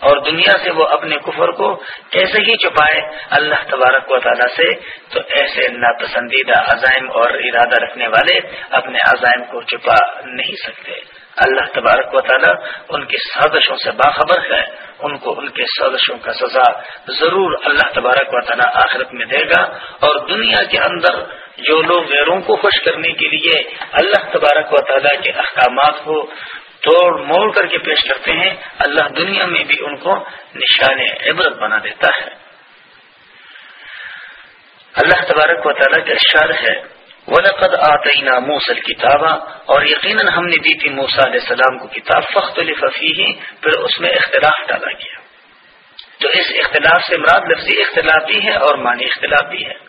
اور دنیا سے وہ اپنے کفر کو ایسے ہی چھپائے اللہ تبارک و تعالیٰ سے، تو ایسے ناپسندیدہ عزائم اور ارادہ رکھنے والے اپنے عزائم کو چھپا نہیں سکتے۔ اللہ تبارک و تعالیٰ ان کی سازشوں سے باخبر ہے، ان کو ان کے سازشوں کا سزا ضرور اللہ تبارک و تعالیٰ آخرت میں دے گا۔ اور دنیا کے اندر جو لوگ غیروں کو خوش کرنے کے لیے اللہ تبارک و تعالیٰ کے احکامات کو توڑ موڑ کر کے پیش کرتے ہیں، اللہ دنیا میں بھی ان کو نشان عبرت بنا دیتا ہے۔ اللہ تبارک و تعالیٰ کا اشار ہے ولقد آتینا موسل کتابہ اور یقیناً ہم نے دی تھی موسا علیہ السلام کو کتاب فخت الفی پھر اس میں اختلاف ڈالا گیا تو اس اختلاف سے مراد لفظی اختلاف بھی ہے اور معنی اختلاف بھی ہے۔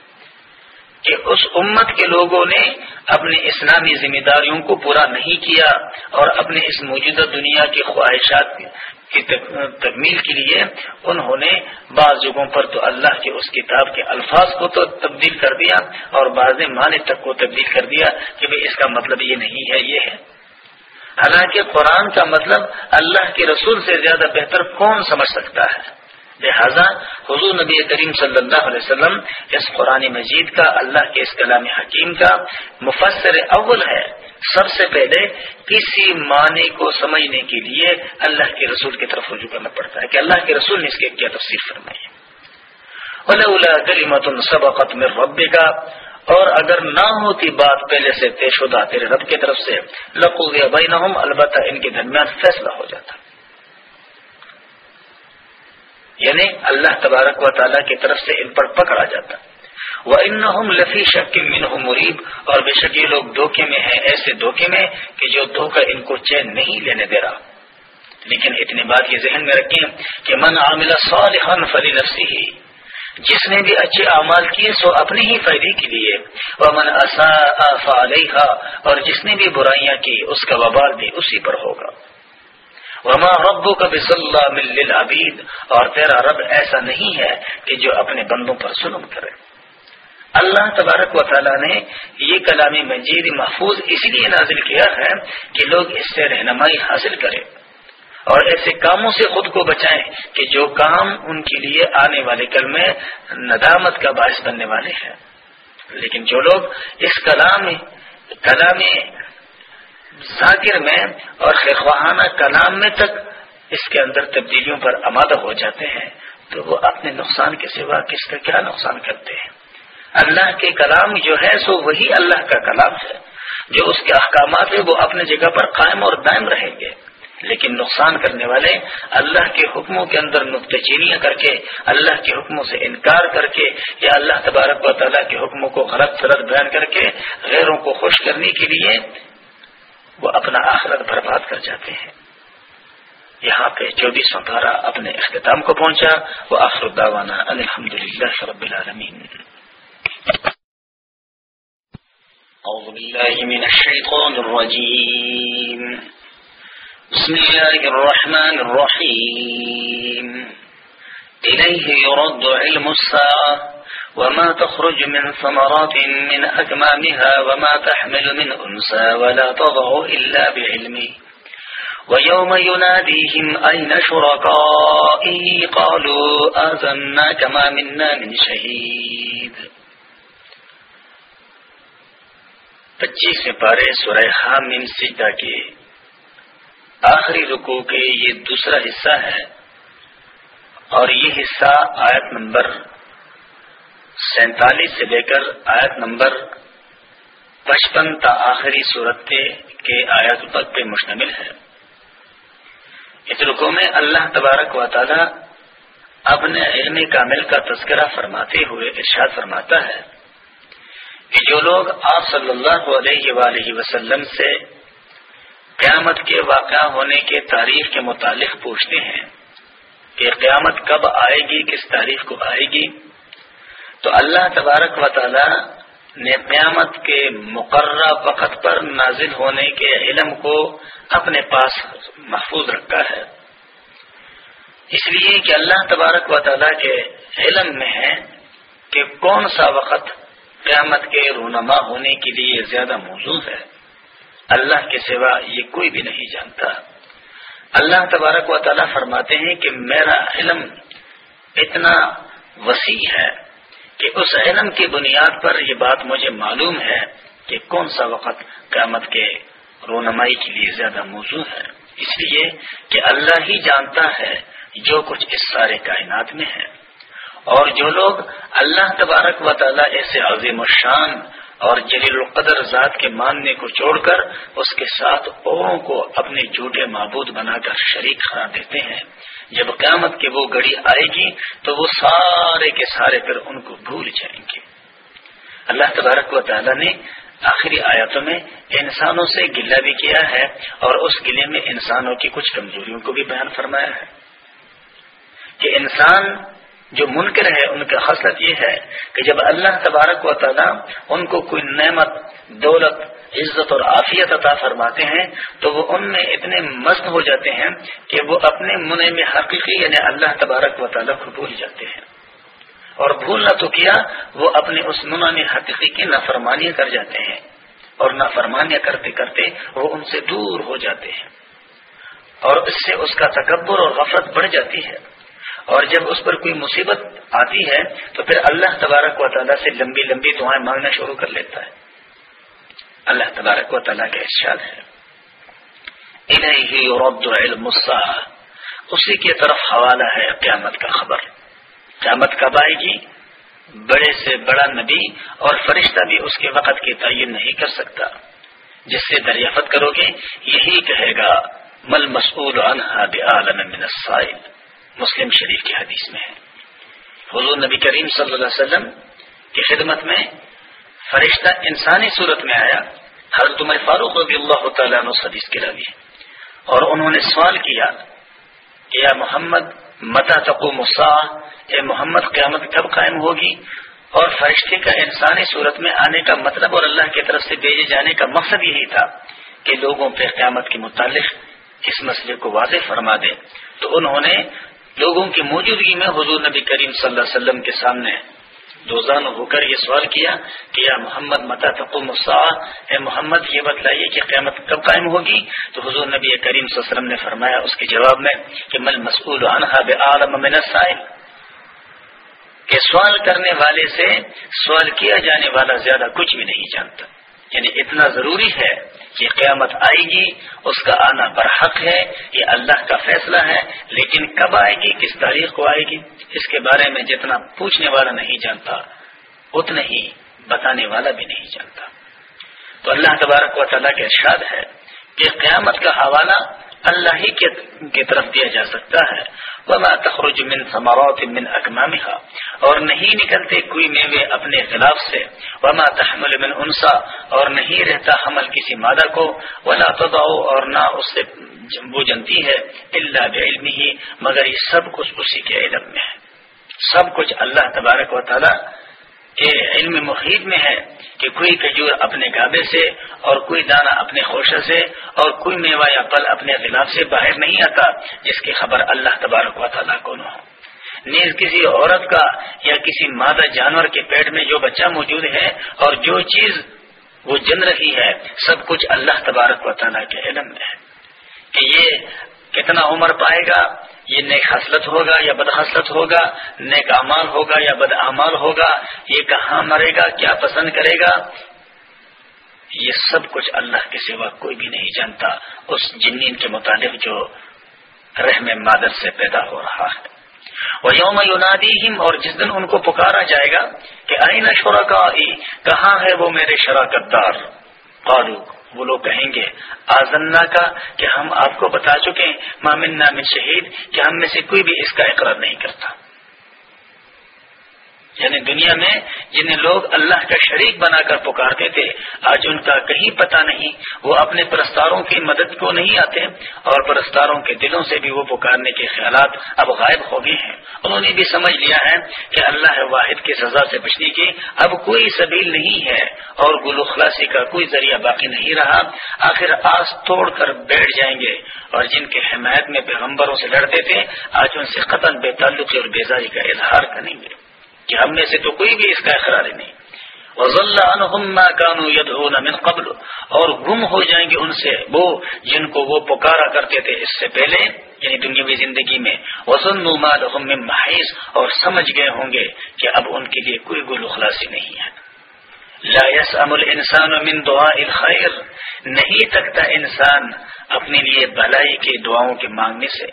کہ اس امت کے لوگوں نے اپنی اسلامی ذمہ داریوں کو پورا نہیں کیا اور اپنے اس موجودہ دنیا کی خواہشات کی تکمیل کے لیے انہوں نے بعض جگہوں پر تو اللہ کے اس کتاب کے الفاظ کو تو تبدیل کر دیا اور بعض معنی تک کو تبدیل کر دیا کہ بھائی اس کا مطلب یہ نہیں ہے، یہ ہے۔ حالانکہ قرآن کا مطلب اللہ کے رسول سے زیادہ بہتر کون سمجھ سکتا ہے؟ لہذا حضور نبی کریم صلی اللہ علیہ وسلم اس قرآن مجید کا، اللہ کے اس کلام حکیم کا مفسر اول ہے۔ سب سے پہلے کسی معنی کو سمجھنے کے لیے اللہ کے رسول کی طرف رجوع کرنا پڑتا ہے کہ اللہ کے رسول نے اس کی کیا تفصیل فرمائی۔ کلیمت سبقت میں رب کا اور اگر نہ ہوتی بات پہلے سے طے شدہ تیرے رب کی طرف سے لقو گیا بینہم، البتہ ان کے درمیان فیصلہ ہو جاتا۔ یعنی اللہ تبارک و تعالیٰ کی طرف سے ان پر پکڑا جاتا وہ ان لفی شک من مریب اور بے شک یہ لوگ دھوکے میں ہیں، ایسے دھوکے میں کہ جو دھوکہ ان کو چین نہیں لینے دے رہا۔ لیکن اتنی بات یہ ذہن میں رکھیں کہ من عاملہ صالحا فلی نفسی ہی جس نے بھی اچھے اعمال کیے سو اپنے ہی فائدے کے لیے۔ وہ من علیہ اور جس نے بھی برائیاں کی، اس کا وبال بھی اسی پر ہوگا۔ وما ربو کا بس مل عبید اور تیرا رب ایسا نہیں ہے کہ جو اپنے بندوں پر ظلم کرے۔ اللہ تبارک و تعالیٰ نے یہ کلامی مجید محفوظ اس لیے نازل کیا ہے کہ لوگ اس سے رہنمائی حاصل کریں اور ایسے کاموں سے خود کو بچائیں کہ جو کام ان کے لیے آنے والے کل میں ندامت کا باعث بننے والے ہیں۔ لیکن جو لوگ اس کلام کلام ذاکر میں اور خواہانہ کلام میں تک اس کے اندر تبدیلیوں پر آمادہ ہو جاتے ہیں، تو وہ اپنے نقصان کے سوا کس کا کیا نقصان کرتے ہیں؟ اللہ کے کلام جو ہے، سو وہی اللہ کا کلام ہے۔ جو اس کے احکامات ہیں، وہ اپنے جگہ پر قائم اور دائم رہیں گے۔ لیکن نقصان کرنے والے اللہ کے حکموں کے اندر نقطۂ چینیاں کر کے، اللہ کے حکموں سے انکار کر کے، یا اللہ تبارک و تعالیٰ کے حکموں کو غلط فرد بیان کر کے، غیروں کو خوش کرنے کے لیے وہ اپنا آخرت برباد کر جاتے ہیں۔ یہاں پہ چوبیسواں پارا اپنے اختتام کو پہنچا۔ وہ آخر الداوانا الحمد للہ رب العالمین۔
أعوذ بالله من الشيطان الرجيم بسم الله الرحمن الرحيم إليه يرد علم الساعة۔ وما تخرج من ثمرات من أكمامها وما تحمل من أنسى ولا تضع إلا بعلمه ويوم يناديهم أين شركائي؟ قالوا آذنا كما منا من شهيد.
پچیس پارے سورہ حامین سجدہ کے آخری رکو کے یہ دوسرا حصہ ہے اور یہ حصہ آیت نمبر سینتالیس سے لے کر آیت نمبر پچپن تا آخری صورت کے آیت تک پہ مشتمل ہے۔ اس رکو میں اللہ تبارک و تعالی اپنے علم کامل کا تذکرہ فرماتے ہوئے ارشاد فرماتا ہے کہ جو لوگ آپ صلی اللہ علیہ وآلہ وسلم سے قیامت کے واقع ہونے کے تاریخ کے متعلق پوچھتے ہیں کہ قیامت کب آئے گی، کس تاریخ کو آئے گی تو اللہ تبارک و تعالی نے قیامت کے مقررہ وقت پر نازل ہونے کے علم کو اپنے پاس محفوظ رکھا ہے۔ اس لیے کہ اللہ تبارک و تعالیٰ کے علم میں ہے کہ کون سا وقت قیامت کے رونما ہونے کے لیے زیادہ موجود ہے۔ اللہ کے سوا یہ کوئی بھی نہیں جانتا۔ اللہ تبارک و تعالیٰ فرماتے ہیں کہ میرا علم اتنا وسیع ہے۔ کہ اس علم کی بنیاد پر یہ بات مجھے معلوم ہے کہ کون سا وقت قیامت کے رونمائی کے لیے زیادہ موضوع ہے۔ اس لیے کہ اللہ ہی جانتا ہے جو کچھ اس سارے کائنات میں ہے۔ اور جو لوگ اللہ تبارک و تعالیٰ ایسے عظیم الشان اور جلیل القدر ذات کے ماننے کو چھوڑ کر اس کے ساتھ اوروں کو اپنے جھوٹے معبود بنا کر شریک کرا دیتے ہیں۔ جب قیامت کی وہ گڑی آئے گی تو وہ سارے کے سارے پھر ان کو بھول جائیں گے۔ اللہ تبارک و تعالیٰ نے آخری آیاتوں میں انسانوں سے گلہ بھی کیا ہے اور اس گلے میں انسانوں کی کچھ کمزوریوں کو بھی بیان فرمایا ہے۔ کہ انسان جو منکر ہے، ان کا خصلت یہ ہے کہ جب اللہ تبارک و تعالیٰ ان کو کوئی نعمت، دولت عزت اور عافیت عطا فرماتے ہیں، تو وہ ان میں اتنے مست ہو جاتے ہیں کہ وہ اپنے منع میں حقیقی یعنی اللہ تبارک و تعالیٰ کو بھول جاتے ہیں۔ اور بھولنا تو کیا، وہ اپنے اس منع میں حقیقی کی نافرمانیاں کر جاتے ہیں۔ اور نافرمانیاں کرتے کرتے وہ ان سے دور ہو جاتے ہیں۔ اور اس سے اس کا تکبر اور غفلت بڑھ جاتی ہے۔ اور جب اس پر کوئی مصیبت آتی ہے، تو پھر اللہ تبارک و تعالیٰ سے لمبی لمبی دعائیں مانگنا شروع کر لیتا ہے۔ اللہ تبارک و تعالیٰ کا ارشاد ہے۔ اسی کی طرف حوالہ ہے قیامت کا خبر۔ قیامت کب آئے گی؟ بڑے سے بڑا نبی اور فرشتہ بھی اس کے وقت کی تعین نہیں کر سکتا۔ جس سے دریافت کرو گے، یہی کہے گا، مل مسعود من السائل۔ مسلم شریف کی حدیث میں ہے۔ حضور نبی کریم صلی اللہ علیہ وسلم کی خدمت میں فرشتہ انسانی صورت میں آیا۔ حضرت عمر فاروق رضی اللہ تعالیٰ عنہ حدیث کے روی اور انہوں نے سوال کیا کہ یا محمد متا تقو مسا اے محمد، قیامت کب قائم ہوگی؟ اور فرشتے کا انسانی صورت میں آنے کا مطلب اور اللہ کی طرف سے بھیجے جانے کا مقصد یہی تھا کہ لوگوں پہ قیامت کے متعلق اس مسئلے کو واضح فرما دے۔ تو انہوں نے لوگوں کی موجودگی میں حضور نبی کریم صلی اللہ علیہ وسلم کے سامنے دوزان ہو کر یہ سوال کیا کہ یا محمد متا تقوم اے محمد، یہ بتلائیے کہ قیامت کب قائم ہوگی؟ تو حضور نبی کریم صلی اللہ علیہ وسلم نے فرمایا اس کے جواب میں کہ مل مسئول عالم من السائل۔ کہ سوال کرنے والے سے سوال کیا جانے والا زیادہ کچھ بھی نہیں جانتا۔ یعنی اتنا ضروری ہے کہ قیامت آئے گی، اس کا آنا برحق ہے، یہ اللہ کا فیصلہ ہے، لیکن کب آئے گی، کس تاریخ کو آئے گی؟ اس کے بارے میں جتنا پوچھنے والا نہیں جانتا، اتنا ہی بتانے والا بھی نہیں جانتا۔ تو اللہ تبارک و تعالیٰ کے ارشاد ہے کہ قیامت کا حوالہ اللہ ہی کی طرف دیا جا سکتا ہے۔ وما تخرج من ثمرات من اکمامها اور نہیں نکلتے کوئی میوے اپنے خلاف سے۔ وما تحمل من انسا اور نہیں رہتا حمل کسی مادہ کو۔ ولا تضع اور نہ اس سے وہ جنتی ہے۔ الا بعلمه۔ مگر یہ سب کچھ اسی کے علم میں ہے۔ سب کچھ اللہ تبارک و تعالی علم محیط میں ہے کہ کوئی کھجور اپنے گابے سے اور کوئی دانہ اپنے خوشہ سے اور کوئی میوہ یا پل اپنے خلاف سے باہر نہیں آتا، جس کی خبر اللہ تبارک و تعالیٰ کو نہ ہو۔ نیز کسی عورت کا یا کسی مادہ جانور کے پیٹ میں جو بچہ موجود ہے اور جو چیز وہ جن رہی ہے، سب کچھ اللہ تبارک و تعالیٰ کے علم میں ہے۔ کہ یہ کتنا عمر پائے گا یہ نیک حسلت ہوگا یا بد حسلت ہوگا؟ نیک امال ہوگا یا بد امال ہوگا؟ یہ کہاں مرے گا؟ کیا پسند کرے گا؟ یہ سب کچھ اللہ کے سوا کوئی بھی نہیں جانتا، اس جنین کے متعلق جو رحم مادر سے پیدا ہو رہا ہے۔ وہ یوم یونادی اور جس دن ان کو پکارا جائے گا کہ آئی نہ کہاں ہے وہ میرے شراکت دار؟ قالو۔ وہ لوگ کہیں گے آزنا کا کہ ہم آپ کو بتا چکے مامن من شہید، کہ ہم میں سے کوئی بھی اس کا اقرار نہیں کرتا. یعنی دنیا میں جنہیں لوگ اللہ کا شریک بنا کر پکارتے تھے، آج ان کا کہیں پتہ نہیں، وہ اپنے پرستاروں کی مدد کو نہیں آتے اور پرستاروں کے دلوں سے بھی وہ پکارنے کے خیالات اب غائب ہو گئے ہیں۔ انہوں نے بھی سمجھ لیا ہے کہ اللہ واحد کی سزا سے بچنے کی اب کوئی سبیل نہیں ہے اور گلو خلاصی کا کوئی ذریعہ باقی نہیں رہا۔ آخر آس توڑ کر بیٹھ جائیں گے اور جن کے حمایت میں پیغمبروں سے لڑتے تھے، آج ان سے قطن بے تعلقی اور بیزاری کا اظہار کریں گے۔ کہ ہم میں سے تو کوئی بھی اس کا اقرار نہیں۔ من قبل۔ اور گم ہو جائیں گے ان سے، وہ جن کو وہ پکارا کرتے تھے اس سے پہلے یعنی دنیا زندگی میں۔ وسن محیث اور سمجھ گئے ہوں گے کہ اب ان کے لیے کوئی گل اخلاصی نہیں ہے۔ لا يسأم الانسان من دعاء الخير۔ نہیں تکتا انسان اپنے لیے بلائی کی دعاؤں کے مانگنے سے۔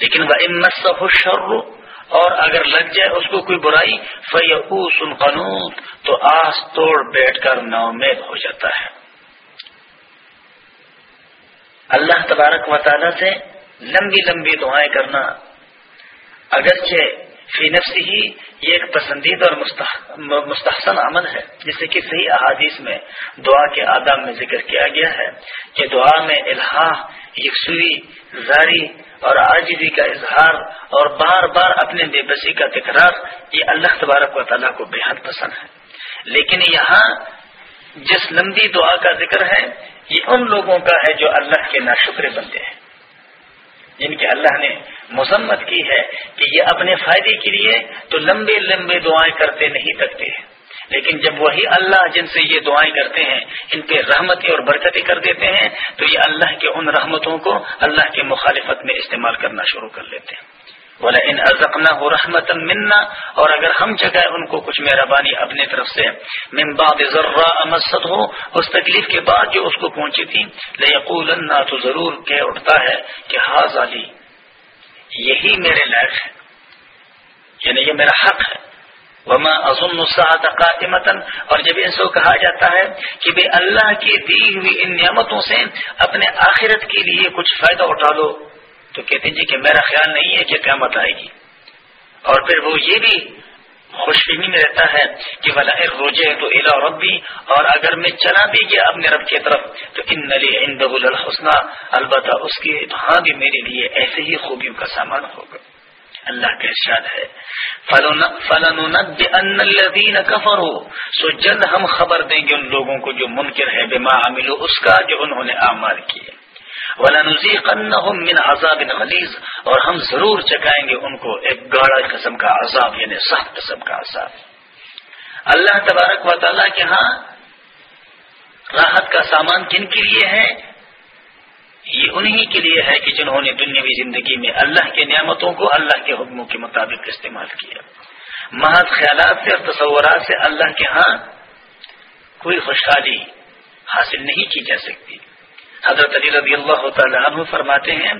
لیکن وہ امت شر۔ اور اگر لگ جائے اس کو کوئی برائی فیو سن قانون تو آس توڑ بیٹھ کر نومید ہو جاتا ہے۔ اللہ تبارک و تعالیٰ سے لمبی لمبی دعائیں کرنا، اگرچہ فی نفس ہی یہ ایک پسندیدہ اور مستحسن عمل ہے۔ جسے کہ صحیح احادیث میں دعا کے آداب میں ذکر کیا گیا ہے کہ دعا میں الحاح یکسوئی، زاری اور آجزی کا اظہار اور بار بار اپنے بے بسی کا تکرار، یہ اللہ تبارک و تعالیٰ کو بے حد پسند ہے۔ لیکن یہاں جس لمبی دعا کا ذکر ہے، یہ ان لوگوں کا ہے جو اللہ کے ناشکر بنتے ہیں۔ جن کے اللہ نے مذمت کی ہے کہ یہ اپنے فائدے کے لیے تو لمبے لمبے دعائیں کرتے نہیں تکتے لیکن جب وہی اللہ جن سے یہ دعائیں کرتے ہیں، ان پہ رحمتیں اور برکتیں کر دیتے ہیں، تو یہ اللہ کے ان رحمتوں کو اللہ کے مخالفت میں استعمال کرنا شروع کر لیتے ہیں۔ بولا ان ازقنا ہو رحمت منا، اور اگر ہم جگہ ان کو کچھ مہربانی اپنے طرف سے من بعد ذرا امست ہو اس تکلیف کے بعد جو اس کو پہنچی تھی لقول تو ضرور کہہ اٹھتا ہے کہ ہاں حاض علی یہی میرے لائق ہے یعنی یہ میرا حق ہے۔ وما ازم قائمتا اور جب ان سے کہا جاتا ہے کہ بے اللہ کی دی ہوئی ان نعمتوں سے اپنے آخرت کے لیے کچھ فائدہ اٹھا لو، تو کہتے جی کہ میرا خیال نہیں ہے کہ قیامت آئے گی۔ اور پھر وہ یہ بھی خوش فہمی میں رہتا ہے کہ ولا روجے تو الا ربی اور اگر میں چلا بھی گیا اپنے رب کی طرف، تو ان نلی الحسنہ البتہ اس کے ہاں بھی میرے لیے ایسے ہی خوبیوں کا سامان ہوگا۔ اللہ کا ارشاد ہے۔ فلن کفر ہو سو جلد ہم خبر دیں گے ان لوگوں کو جو منکر ہے بے عملو اس کا جو انہوں نے اعمال کیے۔ من عذاب غلیظ۔ اور ہم ضرور چکائیں گے ان کو ایک گاڑا قسم کا عذاب یعنی سخت قسم کا عذاب۔ اللہ تبارک و تعالیٰ کے ہاں راحت کا سامان کن کے لیے ہے؟ یہ انہی کے لیے ہے کہ جنہوں نے دنیاوی زندگی میں اللہ کے نعمتوں کو اللہ کے حکموں کے مطابق استعمال کیا۔ محض خیالات سے اور تصورات سے اللہ کے ہاں کوئی خوشحالی حاصل نہیں کی جا سکتی۔ حضرت علی رضی اللہ تعالیٰ عنہ فرماتے ہیں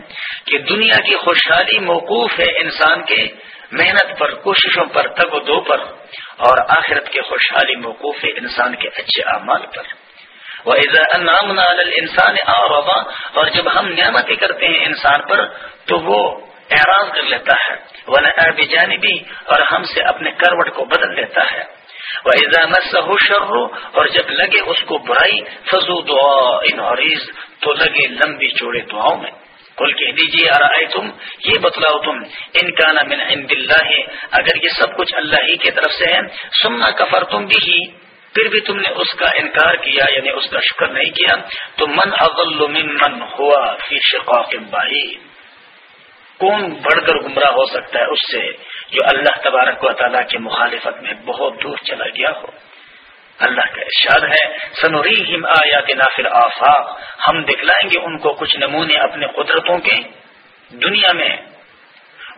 کہ دنیا کی خوشحالی موقوف ہے انسان کے محنت پر، کوششوں پر، تگ و دو پر اور آخرت کے خوشحالی موقوف ہے انسان کے اچھے اعمال پر۔ وہ انسان اور جب ہم نعمتیں کرتے ہیں انسان پر، تو وہ اعراض کر لیتا ہے۔ وہ جانبی اور ہم سے اپنے کروٹ کو بدل لیتا ہے۔ وہ ایزا شر اور جب لگے اس کو برائی فضو دعا ان تو لگے لمبی چوڑے دعاؤں میں۔ کل کہہ دیجیے ارائے تم یہ بتلاؤ تم ان کا نام اللہ اگر یہ سب کچھ اللہ ہی کی طرف سے ہے سننا کفر تم بھی ہی پھر بھی تم نے اس کا انکار کیا یعنی اس کا شکر نہیں کیا۔ تو من اضل من ہوا فی شقاق بعید۔ کون بڑھ کر گمراہ ہو سکتا ہے اس سے جو اللہ تبارک و تعالیٰ کی مخالفت میں بہت دور چلا گیا ہو؟ اللہ کا ارشاد ہے سنوری ہم آیات نافر آفاق ہم دکھلائیں گے ان کو کچھ نمونے اپنے قدرتوں کے دنیا میں،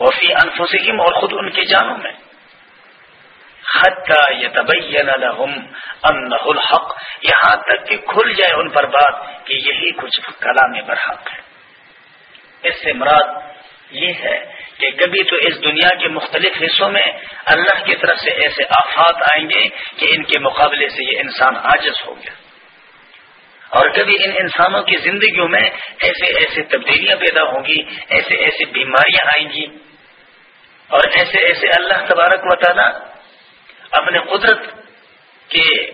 وفی انفسہم اور خود ان کے جانوں میں۔ الحق، یہاں تک کہ کھل جائے ان پر بات کہ یہی کچھ کلام برحق ہے۔ اس سے مراد یہ ہے کہ کبھی تو اس دنیا کے مختلف حصوں میں اللہ کی طرف سے ایسے آفات آئیں گے کہ ان کے مقابلے سے یہ انسان عاجز ہو گیا۔ اور کبھی ان انسانوں کی زندگیوں میں ایسے ایسے تبدیلیاں پیدا ہوں گی، ایسے ایسے بیماریاں آئیں گی۔ اور ایسے ایسے اللہ تبارک و تعالی اپنے قدرت کے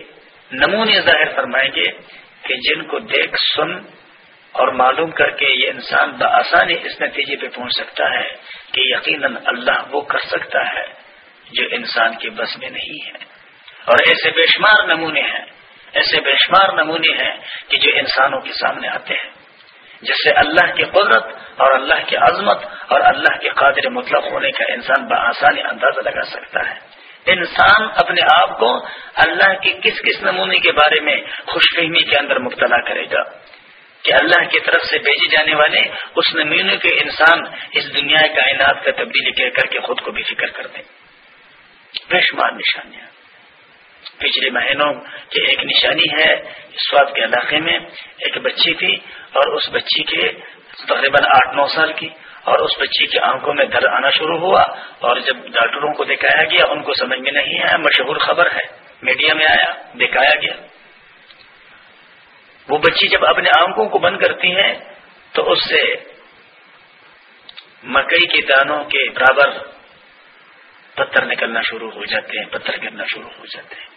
نمونے ظاہر فرمائیں گے کہ جن کو دیکھ، سن اور معلوم کر کے یہ انسان بآسانی اس نتیجے پہ پہنچ سکتا ہے کہ یقیناً اللہ وہ کر سکتا ہے جو انسان کے بس میں نہیں ہے۔ اور ایسے بے شمار نمونے ہیں، ایسے بے شمار نمونے ہیں کہ جو انسانوں کے سامنے آتے ہیں، جس سے اللہ کی قدرت اور اللہ کی عظمت اور اللہ کے قادر مطلق ہونے کا انسان بآسانی اندازہ لگا سکتا ہے۔ انسان اپنے آپ کو اللہ کے کس کس نمونے کے بارے میں خوش فہمی کے اندر مبتلا کرے گا کہ اللہ کی طرف سے بھیجے جانے والے اس نمونے کے انسان اس دنیا کائنات کا تبدیلی کہہ کر کے خود کو بھی فکر کر دیں۔ بے شمار نشانیاں۔ پچھلے مہینوں کی ایک نشانی ہے سواد کے علاقے میں ایک بچی تھی اور اس بچی کے تقریباً آٹھ نو سال کی۔ اور اس بچی کی آنکھوں میں درد آنا شروع ہوا اور جب ڈاکٹروں کو دکھایا گیا، ان کو سمجھ میں نہیں آیا، مشہور خبر ہے۔ میڈیا میں آیا، دکھایا گیا۔ وہ بچی جب اپنے آنکھوں کو بند کرتی ہے تو اس سے مکئی کے دانوں کے برابر پتھر نکلنا شروع ہو جاتے ہیں، پتھر گرنا شروع ہو جاتے ہیں۔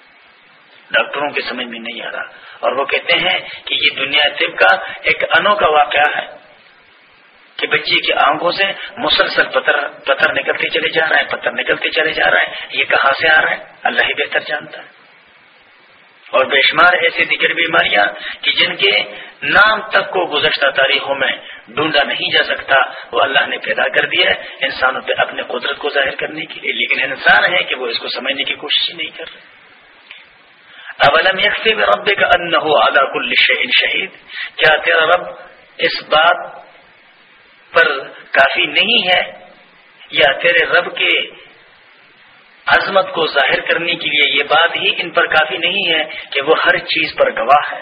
ڈاکٹروں کے سمجھ میں نہیں آ رہا۔ اور وہ کہتے ہیں کہ یہ دنیا طب کا ایک انوکھا واقعہ ہے۔ کہ بچی کی آنکھوں سے مسلسل پتھر پتھر نکلتے چلے جا رہے ہیں، پتھر نکلتے چلے جا رہے ہیں۔ یہ کہاں سے آ رہا ہے اللہ ہی بہتر جانتا ہے۔ اور بے شمار ایسی دیگر بیماریاں کہ جن کے نام تک کو گزشتہ تاریخوں میں ڈھونڈا نہیں جا سکتا، وہ اللہ نے پیدا کر دیا ہے انسانوں پہ اپنے قدرت کو ظاہر کرنے کے لیے۔ لیکن انسان ہے کہ وہ اس کو سمجھنے کی کوشش نہیں کر رہے اولم یکفی رب کا ان ہو کل شہید۔ کیا تیرا رب اس بات پر کافی نہیں ہے یا تیرے رب کے عظمت کو ظاہر کرنے کے لیے یہ بات ہی ان پر کافی نہیں ہے کہ وہ ہر چیز پر گواہ ہے۔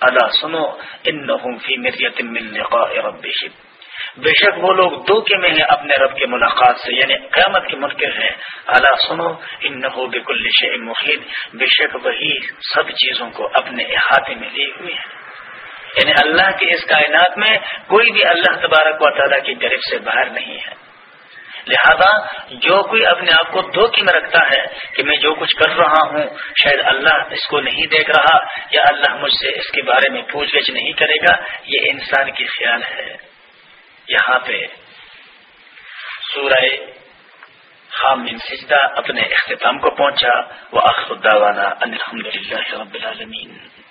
اللہ سنو ان فی مریت من لقاء ربهم بے شک وہ لوگ دو کے میں ہیں اپنے رب کے ملاقات سے یعنی قیامت کے منکر ہیں۔ اللہ سنو ان نحو بکل شیء محیط بے شک وہی سب چیزوں کو اپنے احاطے میں لیے ہوئے ہیں۔ یعنی اللہ کے اس کائنات میں کوئی بھی اللہ تبارک و تعالیٰ کی گرفت سے باہر نہیں ہے۔ لہذا جو کوئی اپنے آپ کو دھوکے میں رکھتا ہے کہ میں جو کچھ کر رہا ہوں، شاید اللہ اس کو نہیں دیکھ رہا یا اللہ مجھ سے اس کے بارے میں پوچھ گچھ نہیں کرے گا، یہ انسان کی خیال ہے۔ یہاں پہ سورہ خام سجدہ اپنے اختتام کو پہنچا۔ وہ الحمد للہ رب العالمین۔